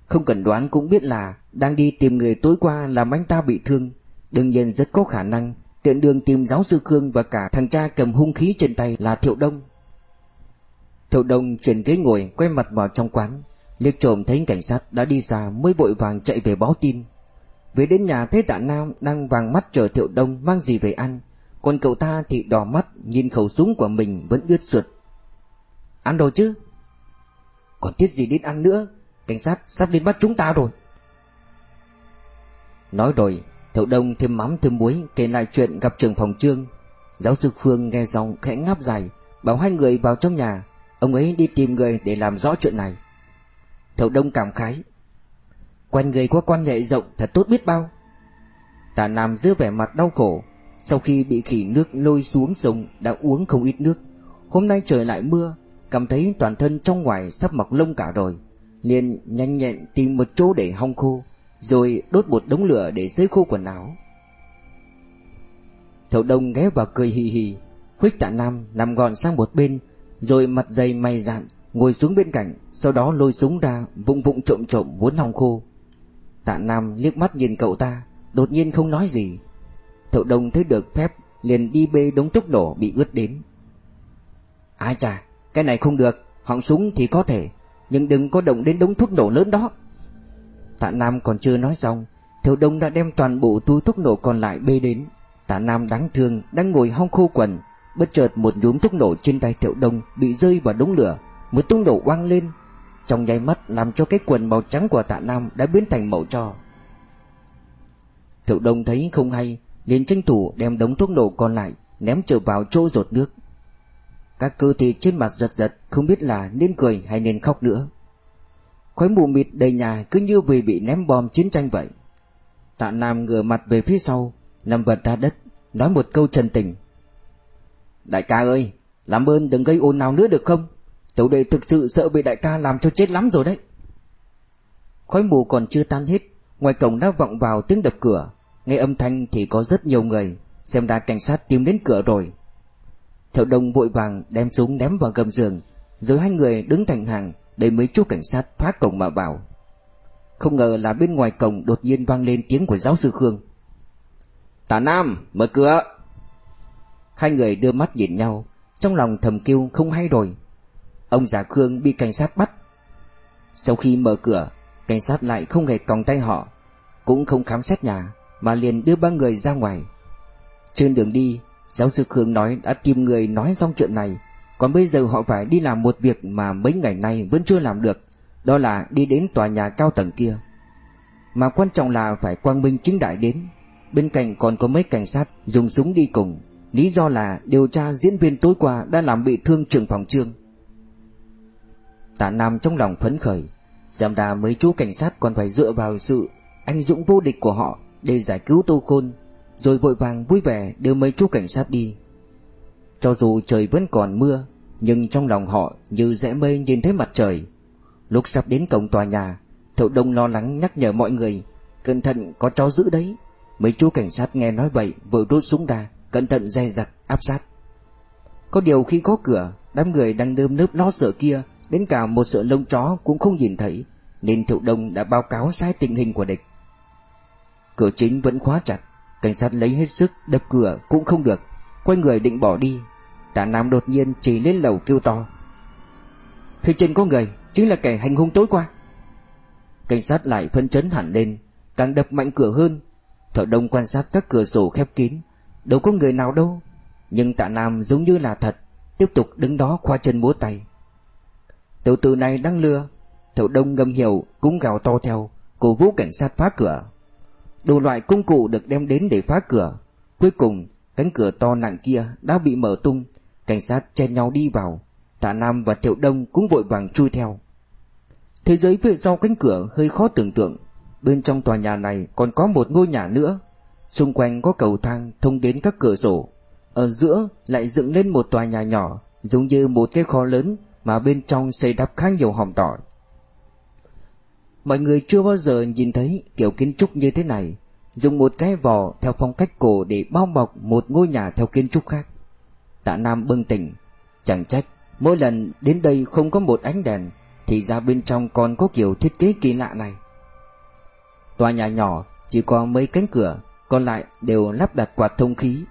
Không cần đoán cũng biết là Đang đi tìm người tối qua làm anh ta bị thương. Đương nhiên rất có khả năng tiện đường tìm giáo sư Khương và cả thằng cha cầm hung khí trên tay là Thiệu Đông. Thiệu Đông chuyển ghế ngồi quay mặt vào trong quán, liếc trộm thấy cảnh sát đã đi xa mới vội vàng chạy về báo tin. Về đến nhà thấy tạ Nam đang vàng mắt chờ Thiệu Đông mang gì về ăn, còn cậu ta thì đỏ mắt nhìn khẩu súng của mình vẫn ướt sượt. Ăn đồ chứ? Còn tiết gì đến ăn nữa, cảnh sát sắp đến bắt chúng ta rồi. Nói rồi, thiệu Đông thêm mắm thêm muối kể lại chuyện gặp trường phòng trương. Giáo sư Phương nghe xong khẽ ngáp dài, bảo hai người vào trong nhà, ông ấy đi tìm người để làm rõ chuyện này. Thậu Đông cảm khái. quanh người có quan hệ rộng thật tốt biết bao. Tạ Nam giữ vẻ mặt đau khổ, sau khi bị khỉ nước lôi xuống sông đã uống không ít nước. Hôm nay trời lại mưa, cảm thấy toàn thân trong ngoài sắp mọc lông cả rồi. liền nhanh nhẹn tìm một chỗ để hong khô, rồi đốt một đống lửa để sấy khô quần áo. Thậu Đông ghé vào cười hì hì, Khuếch Tạ Nam nằm gọn sang một bên, rồi mặt dày mày dạn ngồi xuống bên cạnh, sau đó lôi súng ra, vụng vụng trộm trộm muốn hong khô. Tạ Nam liếc mắt nhìn cậu ta, đột nhiên không nói gì. Thậu Đông thấy được phép, liền đi bê đống thuốc nổ bị ướt đến. Ai chà, cái này không được, họng súng thì có thể, nhưng đừng có động đến đống thuốc nổ lớn đó. Tạ Nam còn chưa nói xong, Thiệu Đông đã đem toàn bộ túi thuốc nổ còn lại bê đến. Tạ Nam đáng thương đang ngồi hong khô quần, bất chợt một nhúm thuốc nổ trên tay Thiệu Đông bị rơi vào đống lửa, một tung nổ oang lên, trong nháy mắt làm cho cái quần màu trắng của Tạ Nam đã biến thành màu trò. Thiệu Đông thấy không hay, liền tranh thủ đem đống thuốc nổ còn lại ném trở vào chỗ rột nước. Các cơ thể trên mặt giật giật không biết là nên cười hay nên khóc nữa. Khói mù mịt đầy nhà cứ như vì bị ném bom chiến tranh vậy. Tạ Nam ngửa mặt về phía sau, nằm vật ra đất, nói một câu chân tình. Đại ca ơi, làm ơn đừng gây ồn nào nữa được không? Tiểu đệ thực sự sợ bị đại ca làm cho chết lắm rồi đấy. Khói mù còn chưa tan hết, ngoài cổng đã vọng vào tiếng đập cửa. Nghe âm thanh thì có rất nhiều người, xem ra cảnh sát tìm đến cửa rồi. Thiệu đông vội vàng đem súng ném vào gầm giường, rồi hai người đứng thành hàng để mấy chú cảnh sát phá cổng mà vào. Không ngờ là bên ngoài cổng đột nhiên vang lên tiếng của giáo sư Khương. Tạ Nam, mở cửa! Hai người đưa mắt nhìn nhau, trong lòng thầm kêu không hay rồi. Ông già Khương bị cảnh sát bắt. Sau khi mở cửa, cảnh sát lại không hề còng tay họ, cũng không khám xét nhà, mà liền đưa ba người ra ngoài. Trên đường đi, giáo sư Khương nói đã tìm người nói xong chuyện này, còn bây giờ họ phải đi làm một việc mà mấy ngày nay vẫn chưa làm được, đó là đi đến tòa nhà cao tầng kia. Mà quan trọng là phải quang minh chính đại đến, bên cạnh còn có mấy cảnh sát dùng súng đi cùng, lý do là điều tra diễn viên tối qua đã làm bị thương trưởng phòng trương. Tạ Nam trong lòng phấn khởi, xem ra mấy chú cảnh sát còn phải dựa vào sự anh dũng vô địch của họ để giải cứu Tô Khôn, rồi vội vàng vui vẻ đưa mấy chú cảnh sát đi. Cho dù trời vẫn còn mưa, nhưng trong lòng họ như rẽ mây nhìn thấy mặt trời. Lúc sắp đến cổng tòa nhà, Thiệu Đông lo lắng nhắc nhở mọi người, cẩn thận có chó giữ đấy. Mấy chú cảnh sát nghe nói vậy vội rút súng ra, cẩn thận dè dặt áp sát. Có điều khi có cửa, đám người đang đơm nớp lo sợ kia, đến cả một sợi lông chó cũng không nhìn thấy, nên Thiệu Đông đã báo cáo sai tình hình của địch. Cửa chính vẫn khóa chặt, cảnh sát lấy hết sức đập cửa cũng không được, quay người định bỏ đi. Tạ Nam đột nhiên chỉ lên lầu kêu to. Phía trên có người, chính là kẻ hành hung tối qua. Cảnh sát lại phân chấn hẳn lên, càng đập mạnh cửa hơn. Thợ đông quan sát các cửa sổ khép kín, đâu có người nào đâu. Nhưng tạ Nam giống như là thật, tiếp tục đứng đó khoa chân múa tay. Tiểu tử này đang lừa, thợ đông ngầm hiểu cũng gào to theo, cổ vũ cảnh sát phá cửa. Đủ loại công cụ được đem đến để phá cửa. Cuối cùng, cánh cửa to nặng kia đã bị mở tung, cảnh sát chen nhau đi vào. Tạ Nam và Thiệu Đông cũng vội vàng chui theo. Thế giới phía sau cánh cửa hơi khó tưởng tượng. Bên trong tòa nhà này còn có một ngôi nhà nữa. Xung quanh có cầu thang thông đến các cửa sổ. Ở giữa lại dựng lên một tòa nhà nhỏ, giống như một cái kho lớn mà bên trong xây đắp khá nhiều hòm tỏi. Mọi người chưa bao giờ nhìn thấy kiểu kiến trúc như thế này, dùng một cái vò theo phong cách cổ để bao bọc một ngôi nhà theo kiến trúc khác. Tạ Nam bưng tỉnh, chẳng trách mỗi lần đến đây không có một ánh đèn, thì ra bên trong còn có kiểu thiết kế kỳ lạ này. Tòa nhà nhỏ chỉ có mấy cánh cửa, còn lại đều lắp đặt quạt thông khí.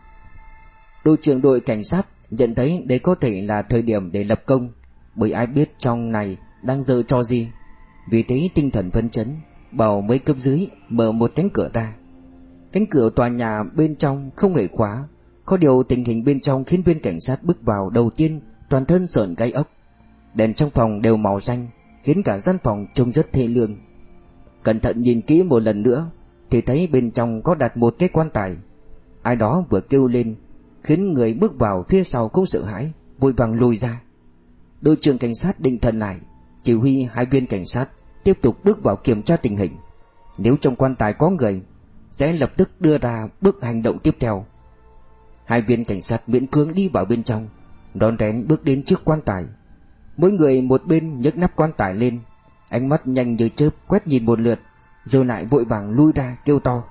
Đội trưởng đội cảnh sát nhận thấy đây có thể là thời điểm để lập công, bởi ai biết trong này đang giờ cho gì. Vì thế tinh thần phấn chấn Bảo mấy cấp dưới mở một cánh cửa ra. Cánh cửa tòa nhà bên trong không hề khóa. Có điều tình hình bên trong khiến viên cảnh sát bước vào đầu tiên, Toàn thân sợn gai ốc. Đèn trong phòng đều màu xanh, Khiến cả gian phòng trông rất thê lương. Cẩn thận nhìn kỹ một lần nữa, Thì thấy bên trong có đặt một cái quan tài. Ai đó vừa kêu lên, Khiến người bước vào phía sau cũng sợ hãi, Vội vàng lùi ra. Đội trưởng cảnh sát định thần lại Chỉ huy hai viên cảnh sát, Tiếp tục bước vào kiểm tra tình hình. Nếu trong quan tài có người, Sẽ lập tức đưa ra bước hành động tiếp theo. Hai viên cảnh sát miễn cưỡng đi vào bên trong, Đón rén bước đến trước quan tài. Mỗi người một bên nhấc nắp quan tài lên, Ánh mắt nhanh như chớp quét nhìn một lượt, Rồi lại vội vàng lui ra kêu to.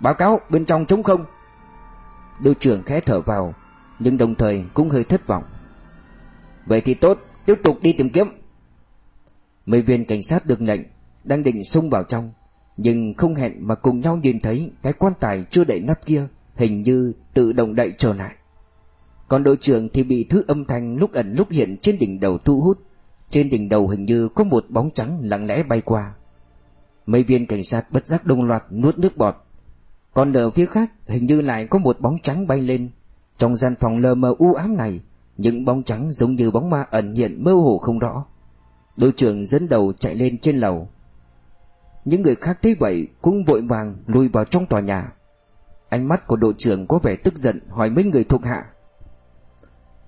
Báo cáo bên trong trống không? Đội trưởng khẽ thở vào, Nhưng đồng thời cũng hơi thất vọng. Vậy thì tốt, Tiếp tục đi tìm kiếm. Mấy viên cảnh sát được lệnh, Đang định xông vào trong, Nhưng không hẹn mà cùng nhau nhìn thấy Cái quan tài chưa đậy nắp kia, Hình như tự động đậy trở lại. Còn đội trưởng thì bị thứ âm thanh lúc ẩn lúc hiện trên đỉnh đầu thu hút. Trên đỉnh đầu hình như có một bóng trắng lặng lẽ bay qua. Mấy viên cảnh sát bất giác đông loạt nuốt nước bọt. Còn ở phía khác hình như lại có một bóng trắng bay lên. Trong gian phòng lờ mờ u ám này những bóng trắng giống như bóng ma ẩn hiện mơ hồ không rõ. Đội trưởng dẫn đầu chạy lên trên lầu. Những người khác thấy vậy cũng vội vàng lùi vào trong tòa nhà. Ánh mắt của đội trưởng có vẻ tức giận hỏi mấy người thuộc hạ.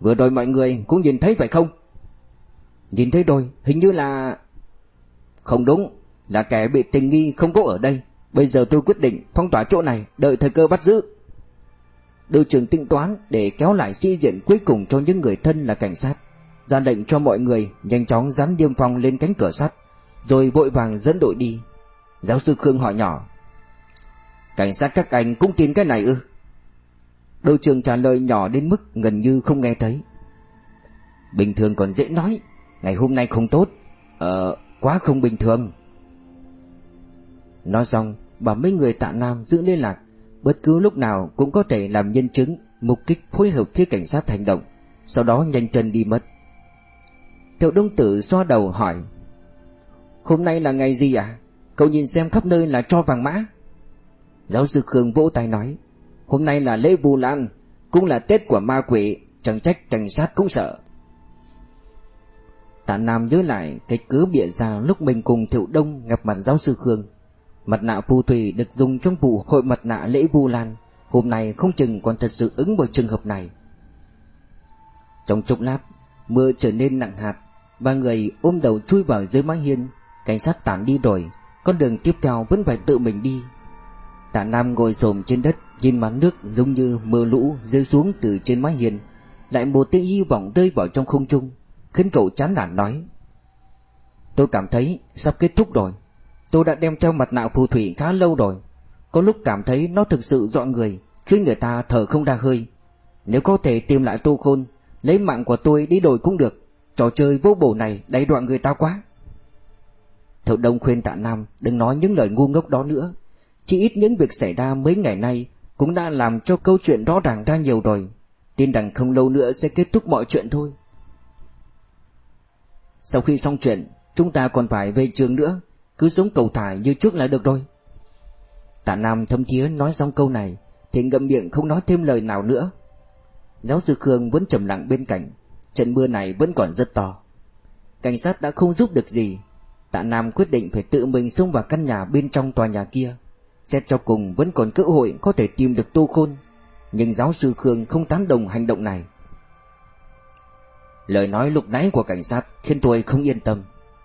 Vừa rồi mọi người cũng nhìn thấy phải không? Nhìn thấy rồi, hình như là... Không đúng, là kẻ bị tình nghi không có ở đây. Bây giờ tôi quyết định phong tỏa chỗ này Đợi thời cơ bắt giữ. Đội trưởng tính toán để kéo lại sĩ diện cuối cùng cho những người thân là cảnh sát. Ra lệnh cho mọi người nhanh chóng dán niêm phong lên cánh cửa sắt, rồi vội vàng dẫn đội đi. Giáo sư khương hỏi nhỏ, cảnh sát các anh cũng tin cái này ư? Đội trưởng trả lời nhỏ đến mức gần như không nghe thấy. Bình thường còn dễ nói, ngày hôm nay không tốt ờ quá không bình thường. Nói xong bảo mấy người tạ nam giữ liên lạc bất cứ lúc nào cũng có thể làm nhân chứng, mục kích phối hợp với cảnh sát hành động, sau đó nhanh chân đi mất. Thiệu Đông Tử xoa đầu hỏi, Hôm nay là ngày gì à Cậu nhìn xem khắp nơi là cho vàng mã. Giáo sư Khương vỗ tay nói, Hôm nay là lễ Vu Lan, Cũng là Tết của ma quỷ, Chẳng trách cảnh sát cũng sợ. Tạ Nam nhớ lại cái cớ bịa ra lúc mình cùng Thiệu Đông gặp mặt giáo sư Khương. Mặt nạ phù thủy được dùng trong vụ hội mặt nạ lễ Vu Lan, hôm nay không chừng còn thật sự ứng vào trường hợp này. Trong chốc lát, mưa trở nên nặng hạt, Ba người ôm đầu chui vào dưới mái hiên. Cảnh sát tản đi rồi. Con đường tiếp theo vẫn phải tự mình đi. Tạ Nam ngồi xổm trên đất Nhìn màn nước giống như mưa lũ Rơi xuống từ trên mái hiên. Lại một tia hy vọng rơi vào trong không trung Khiến cậu chán nản nói. Tôi cảm thấy sắp kết thúc rồi. Tôi đã đem theo mặt nạ phù thủy khá lâu rồi. Có lúc cảm thấy nó thực sự dọa người, Khiến người ta thở không ra hơi. Nếu có thể tìm lại tô khôn, Lấy mạng của tôi đi đổi cũng được. Trò chơi vô bổ này đẩy đoạn người ta quá. Thậu Đông khuyên Tạ Nam đừng nói những lời ngu ngốc đó nữa. Chỉ ít những việc xảy ra mấy ngày nay Cũng đã làm cho câu chuyện rõ ràng ra nhiều rồi. Tin rằng không lâu nữa sẽ kết thúc mọi chuyện thôi. Sau khi xong chuyện, Chúng ta còn phải về trường nữa. Cứ sống cầu thải như trước là được rồi. Tạ Nam thâm thiế nói xong câu này, Thì ngậm miệng không nói thêm lời nào nữa. Giáo sư Khương vẫn trầm lặng bên cạnh, Trận mưa này vẫn còn rất to. Cảnh sát đã không giúp được gì. Tạ Nam quyết định phải tự mình xông vào căn nhà bên trong tòa nhà kia, Xét cho cùng vẫn còn cơ hội có thể tìm được Tô Khôn. Nhưng giáo sư Khương không tán đồng hành động này. Lời nói lúc nãy của cảnh sát khiến tôi không yên tâm.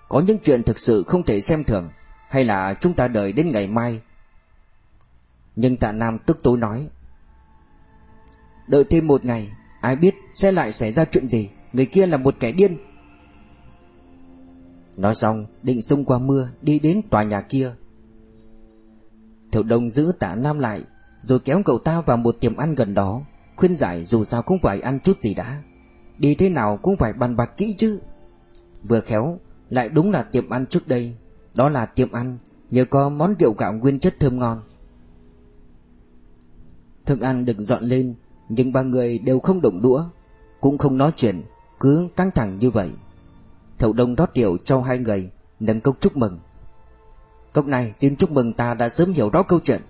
Có những chuyện thực sự không thể xem thường, Hay là chúng ta đợi đến ngày mai? Nhưng tạ Nam tức tối nói, Đợi thêm một ngày, Ai biết sẽ lại xảy ra chuyện gì, Người kia là một kẻ điên. Nói xong, định xông qua mưa, Đi đến tòa nhà kia. Thiệu đông giữ tạ Nam lại, Rồi kéo cậu ta vào một tiệm ăn gần đó, Khuyên giải dù sao cũng phải ăn chút gì đã. Đi thế nào cũng phải bàn bạc kỹ chứ. Vừa khéo lại đúng là tiệm ăn trước đây. Đó là tiệm ăn, Nhờ có món rượu gạo nguyên chất thơm ngon. Thức ăn được dọn lên, Nhưng ba người đều không động đũa, Cũng không nói chuyện, cứ căng thẳng như vậy. Thậu đông rót rượu cho hai người, Nâng cốc chúc mừng. Cốc này xin chúc mừng ta đã sớm hiểu rõ câu chuyện.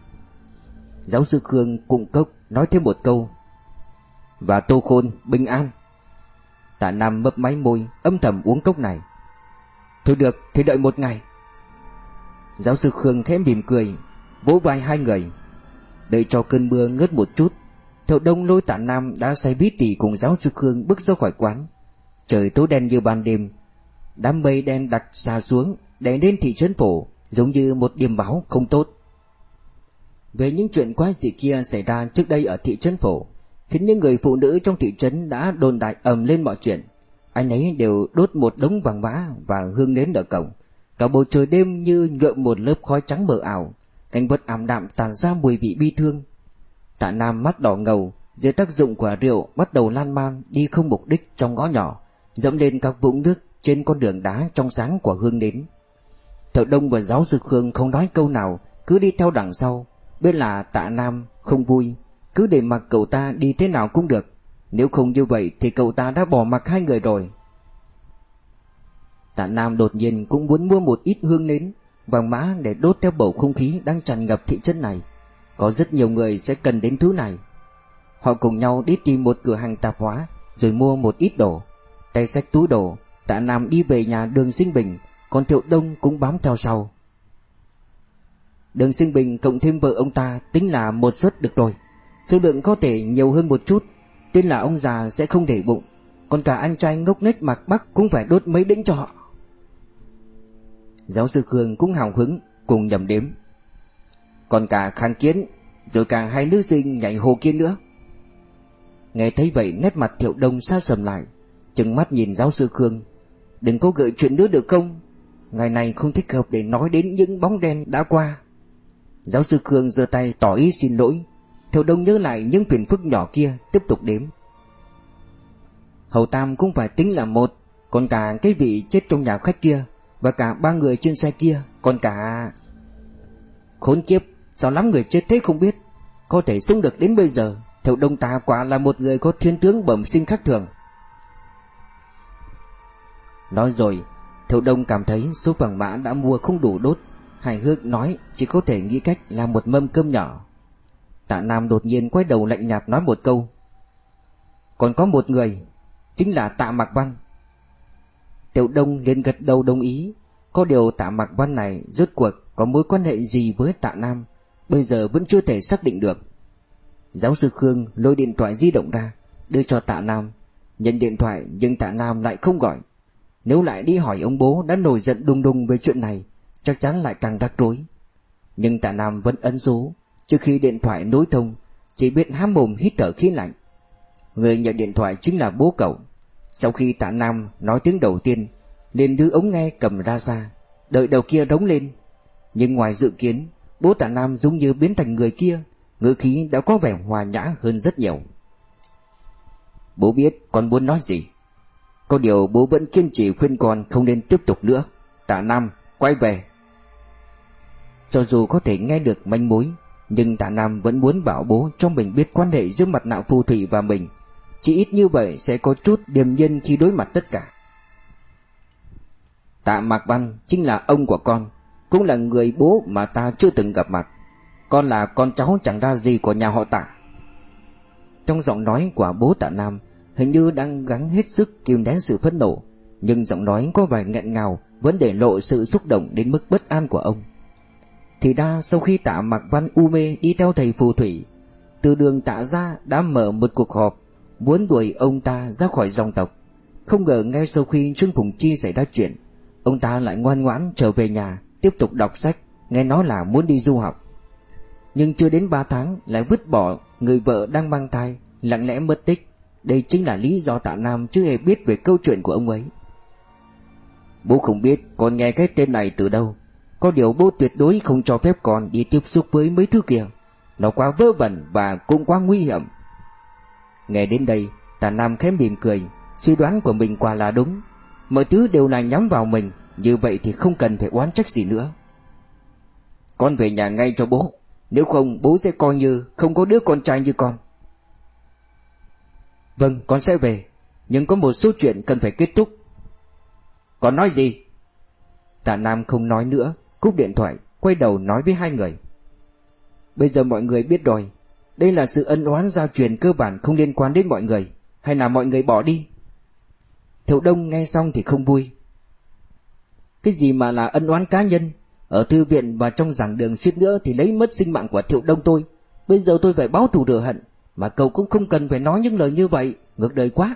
Giáo sư Khương cùng cốc nói thêm một câu. Và Tô Khôn bình an. Tạ Nam mấp máy môi, âm thầm uống cốc này. Thôi được thì đợi một ngày Giáo sư Khương khẽ mỉm cười vỗ vai hai người. Đợi cho cơn mưa ngớt một chút, Thiệu Đông lôi tạ Nam đã say bí tỉ cùng giáo sư Khương bước ra khỏi quán. Trời tối đen như ban đêm, đám mây đen đặc xa xuống, đè lên thị trấn phổ, giống như một điểm báo không tốt. Về những chuyện quái dị kia xảy ra trước đây ở thị trấn phổ, khiến những người phụ nữ trong thị trấn đã đồn đại ầm lên mọi chuyện. Anh ấy đều đốt một đống vàng mã và hương nến ở cổng. Cả bầu trời đêm như nhuộm một lớp khói trắng mờ ảo, cảnh vật ảm đạm tàn ra mùi vị bi thương. Tạ Nam mắt đỏ ngầu, dưới tác dụng của rượu bắt đầu lan man đi không mục đích trong ngõ nhỏ, dẫm lên các vũng nước trên con đường đá trong sáng của hương nến. Thợ Đông và giáo sư Khương không nói câu nào, cứ đi theo đằng sau, biết là Tạ Nam không vui, cứ để mặc cậu ta đi thế nào cũng được. Nếu không như vậy thì cậu ta đã bỏ mặc hai người rồi. Tạ Nam đột nhiên cũng muốn mua một ít hương nến, vàng mã để đốt theo bầu không khí đang tràn ngập thị trấn này. Có rất nhiều người sẽ cần đến thứ này. Họ cùng nhau đi tìm một cửa hàng tạp hóa rồi mua một ít đồ. Tay sách túi đồ, Tạ Nam đi về nhà đường Sinh Bình, còn Thiệu Đông cũng bám theo sau. Đường Sinh Bình cộng thêm vợ ông ta tính là một suất được rồi. Số lượng có thể nhiều hơn một chút, tin là ông già sẽ không để bụng, còn cả anh trai ngốc nghếch mặc bắc cũng phải đốt mấy đĩnh cho họ. Giáo sư Khương cũng hào hứng cùng nhầm đếm. Còn cả kháng kiến, rồi cả hai nữ sinh nhảy hồ kia nữa. Nghe thấy vậy nét mặt Thiệu Đông xa sầm lại, chừng mắt nhìn giáo sư Khương. Đừng có gợi chuyện nữa được không? Ngày này không thích hợp để nói đến những bóng đen đã qua. Giáo sư Khương giơ tay tỏ ý xin lỗi. Thiệu Đông nhớ lại những phiền phức nhỏ kia, tiếp tục đếm. Hầu Tam cũng phải tính là một, còn cả cái vị chết trong nhà khách kia và cả ba người trên xe kia, còn cả... Khốn kiếp, sao lắm người chết thế không biết, có thể sống được đến bây giờ, Thiệu Đông ta quả là một người có thiên tướng bẩm sinh khác thường. Nói rồi, Thiệu Đông cảm thấy số vàng mã đã mua không đủ đốt, hài hước nói chỉ có thể nghĩ cách làm một mâm cơm nhỏ. Tạ Nam đột nhiên quay đầu lạnh nhạt nói một câu. Còn có một người, chính là Tạ Mạc Văn. Tiểu Đông liền gật đầu đồng ý, có điều Tạ Mạc Văn này rốt cuộc có mối quan hệ gì với Tạ Nam, bây giờ vẫn chưa thể xác định được. Giáo sư Khương lôi điện thoại di động ra, đưa cho Tạ Nam, nhận điện thoại nhưng Tạ Nam lại không gọi. Nếu lại đi hỏi ông bố đã nổi giận đùng đùng về chuyện này, chắc chắn lại càng rắc rối. Nhưng Tạ Nam vẫn ấn số, trước khi điện thoại nối thông, chỉ biết há mồm hít thở khí lạnh. Người nhận điện thoại chính là bố cậu. Sau khi Tạ Nam nói tiếng đầu tiên, liền đưa ống nghe cầm ra xa, đợi đầu kia đóng lên. Nhưng ngoài dự kiến, bố Tạ Nam giống như biến thành người kia, ngữ khí đã có vẻ hòa nhã hơn rất nhiều. Bố biết con muốn nói gì. Có điều bố vẫn kiên trì khuyên con không nên tiếp tục nữa. Tạ Nam, quay về. Cho dù có thể nghe được manh mối, nhưng Tạ Nam vẫn muốn bảo bố cho mình biết quan hệ giữa mặt nạ phù thủy và mình. Chỉ ít như vậy sẽ có chút điềm nhiên khi đối mặt tất cả. Tạ Mạc Văn chính là ông của con, cũng là người bố mà ta chưa từng gặp mặt. Con là con cháu chẳng ra gì của nhà họ Tạ. Trong giọng nói của bố Tạ Nam hình như đang gắng hết sức kìm nén sự phẫn nộ, nhưng giọng nói có vài nghẹn ngào vẫn để lộ sự xúc động đến mức bất an của ông. Thì đa sau khi tạ mặc Văn u mê đi theo thầy phù thủy, từ đường tạ ra đã mở một cuộc họp, muốn đuổi ông ta ra khỏi dòng tộc. Không ngờ ngay sau khi Trương Phùng Chi xảy ra chuyện, ông ta lại ngoan ngoãn trở về nhà, tiếp tục đọc sách, nghe nói là muốn đi du học. Nhưng chưa đến 3 tháng lại vứt bỏ người vợ đang mang thai, lặng lẽ mất tích. Đây chính là lý do tạ Nam chưa hề biết về câu chuyện của ông ấy. Bố không biết con nghe cái tên này từ đâu có điều bố tuyệt đối không cho phép con đi tiếp xúc với mấy thứ kia. Nó quá vớ vẩn và cũng quá nguy hiểm. Nghe đến đây Tà Nam khẽ mỉm cười. Suy đoán của mình quả là đúng. Mọi thứ đều là nhắm vào mình Như vậy thì không cần phải oán trách gì nữa. Con về nhà ngay cho bố. Nếu không bố sẽ coi như Không có đứa con trai như con. Vâng con sẽ về. Nhưng có một số chuyện cần phải kết thúc. Còn nói gì? Tạ Nam không nói nữa, cúp điện thoại, quay đầu nói với hai người. Bây giờ mọi người biết rồi, đây là sự ân oán giao truyền cơ bản không liên quan đến mọi người, hay là mọi người bỏ đi? Thiệu Đông nghe xong thì không vui. Cái gì mà là ân oán cá nhân, Ở thư viện và trong giảng đường suýt nữa thì lấy mất sinh mạng của thiệu đông tôi Bây giờ tôi phải báo thù rửa hận Mà cậu cũng không cần phải nói những lời như vậy Ngược đời quá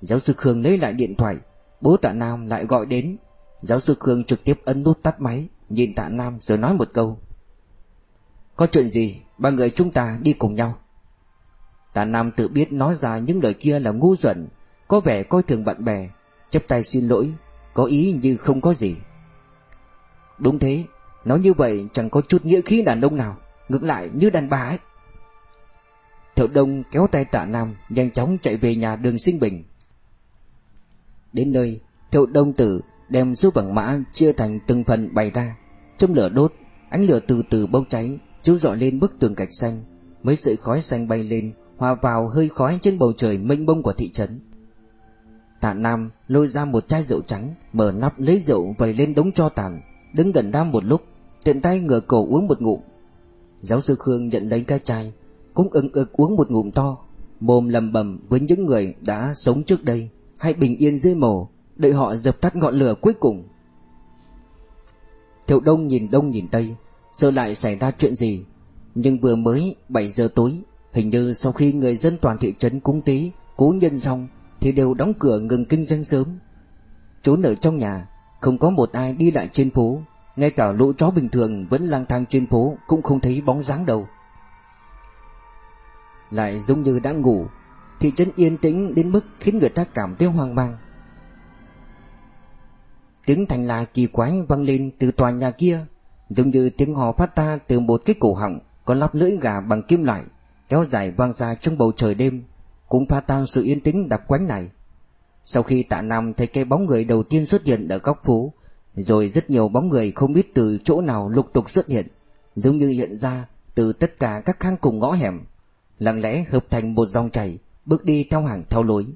Giáo sư Khương lấy lại điện thoại Bố tạ Nam lại gọi đến Giáo sư Khương trực tiếp ấn nút tắt máy, Nhìn tạ Nam rồi nói một câu. Có chuyện gì, Ba người chúng ta đi cùng nhau. Tạ Nam tự biết nói ra những lời kia là ngu xuẩn, Có vẻ coi thường bạn bè, chắp tay xin lỗi, Có ý như không có gì. Đúng thế, Nói như vậy chẳng có chút nghĩa khí đàn ông nào, Ngược lại như đàn bà ấy. Thiệu Đông kéo tay tạ Nam, Nhanh chóng chạy về nhà đường sinh bình. Đến nơi Thiệu Đông tử đem số vàng mã Chia thành từng phần bày ra. Châm lửa đốt, Ánh lửa từ từ bốc cháy, Chiếu rọi lên bức tường gạch xanh. Mấy sợi khói xanh bay lên, Hòa vào hơi khói trên bầu trời mênh mông của thị trấn. Tạ Nam lôi ra một chai rượu trắng, Mở nắp lấy rượu vẩy lên đống cho tàn, Đứng gần Nam một lúc, Tiện tay ngửa cổ uống một ngụm. Giáo sư Khương nhận lấy cái chai, Cũng ưng ực uống một ngụm to, Mồm lầm bầm với những người đã sống trước đây, Hay bình yên dưới mồ Đợi họ dập tắt ngọn lửa cuối cùng. Thiệu Đông nhìn Đông nhìn Tây, Sợ lại xảy ra chuyện gì. Nhưng vừa mới 7 giờ tối, Hình như sau khi người dân toàn thị trấn cúng tí Cố nhân xong, Thì đều đóng cửa ngừng kinh doanh sớm. Trốn ở trong nhà, Không có một ai đi lại trên phố. Ngay cả lũ chó bình thường vẫn lang thang trên phố Cũng không thấy bóng dáng đâu. Lại giống như đã ngủ, Thị trấn yên tĩnh đến mức khiến người ta cảm thấy hoang mang. Tiếng thành là kỳ quái vang lên từ tòa nhà kia. Giống như tiếng hò phát ra từ một cái cổ họng, Có lắp lưỡi gà bằng kim loại, Kéo dài vang ra trong bầu trời đêm, Cũng pha tan sự yên tĩnh đặc quánh này. Sau khi tạ Nam thấy cái bóng người đầu tiên xuất hiện ở góc phố, Rồi rất nhiều bóng người không biết từ chỗ nào lục tục xuất hiện, Giống như hiện ra từ tất cả các khang cùng ngõ hẻm, Lặng lẽ hợp thành một dòng chảy, Bước đi theo hàng theo lối.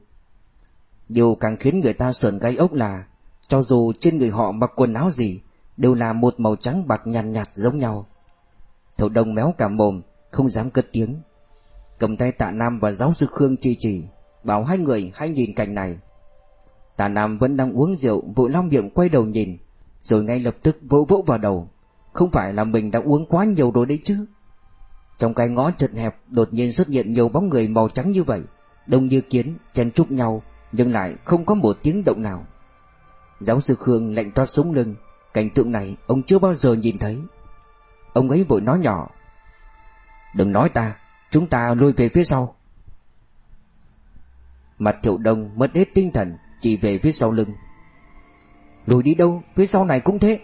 Điều càng khiến người ta sờn gai ốc là cho dù trên người họ mặc quần áo gì Đều là một màu trắng bạc nhàn nhạt, nhạt giống nhau. Thầu đông méo cả mồm Không dám cất tiếng. Cầm tay tạ Nam và giáo sư Khương chi chỉ Bảo hai người hãy nhìn cảnh này. Tạ Nam vẫn đang uống rượu Vội long miệng quay đầu nhìn Rồi ngay lập tức vỗ vỗ vào đầu. Không phải là mình đã uống quá nhiều rồi đấy chứ? Trong cái ngõ chật hẹp Đột nhiên xuất hiện nhiều bóng người màu trắng như vậy Đông như kiến chen chúc nhau Nhưng lại không có một tiếng động nào. Giáo sư Khương lạnh toát sống lưng. Cảnh tượng này ông chưa bao giờ nhìn thấy. Ông ấy vội nói nhỏ. Đừng nói ta, Chúng ta lùi về phía sau. Mặt thiệu đông mất hết tinh thần, Chỉ về phía sau lưng. Lùi đi đâu? Phía sau này cũng thế.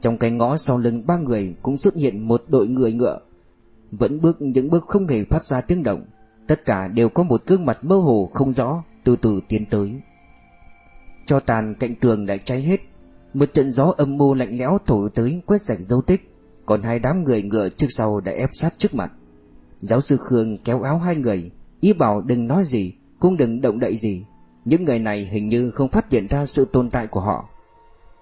Trong cái ngõ sau lưng ba người Cũng xuất hiện một đội người ngựa. Vẫn bước, những bước không hề phát ra tiếng động. Tất cả đều có một gương mặt mơ hồ không rõ, Từ từ tiến tới cho tàn cạnh tường đã cháy hết. Một trận gió âm mưu lạnh lẽo thổi tới quét sạch dấu tích. Còn hai đám người ngựa trước sau đã ép sát trước mặt. Giáo sư Khương kéo áo hai người, Ý bảo đừng nói gì, Cũng đừng động đậy gì. Những người này hình như không phát hiện ra sự tồn tại của họ.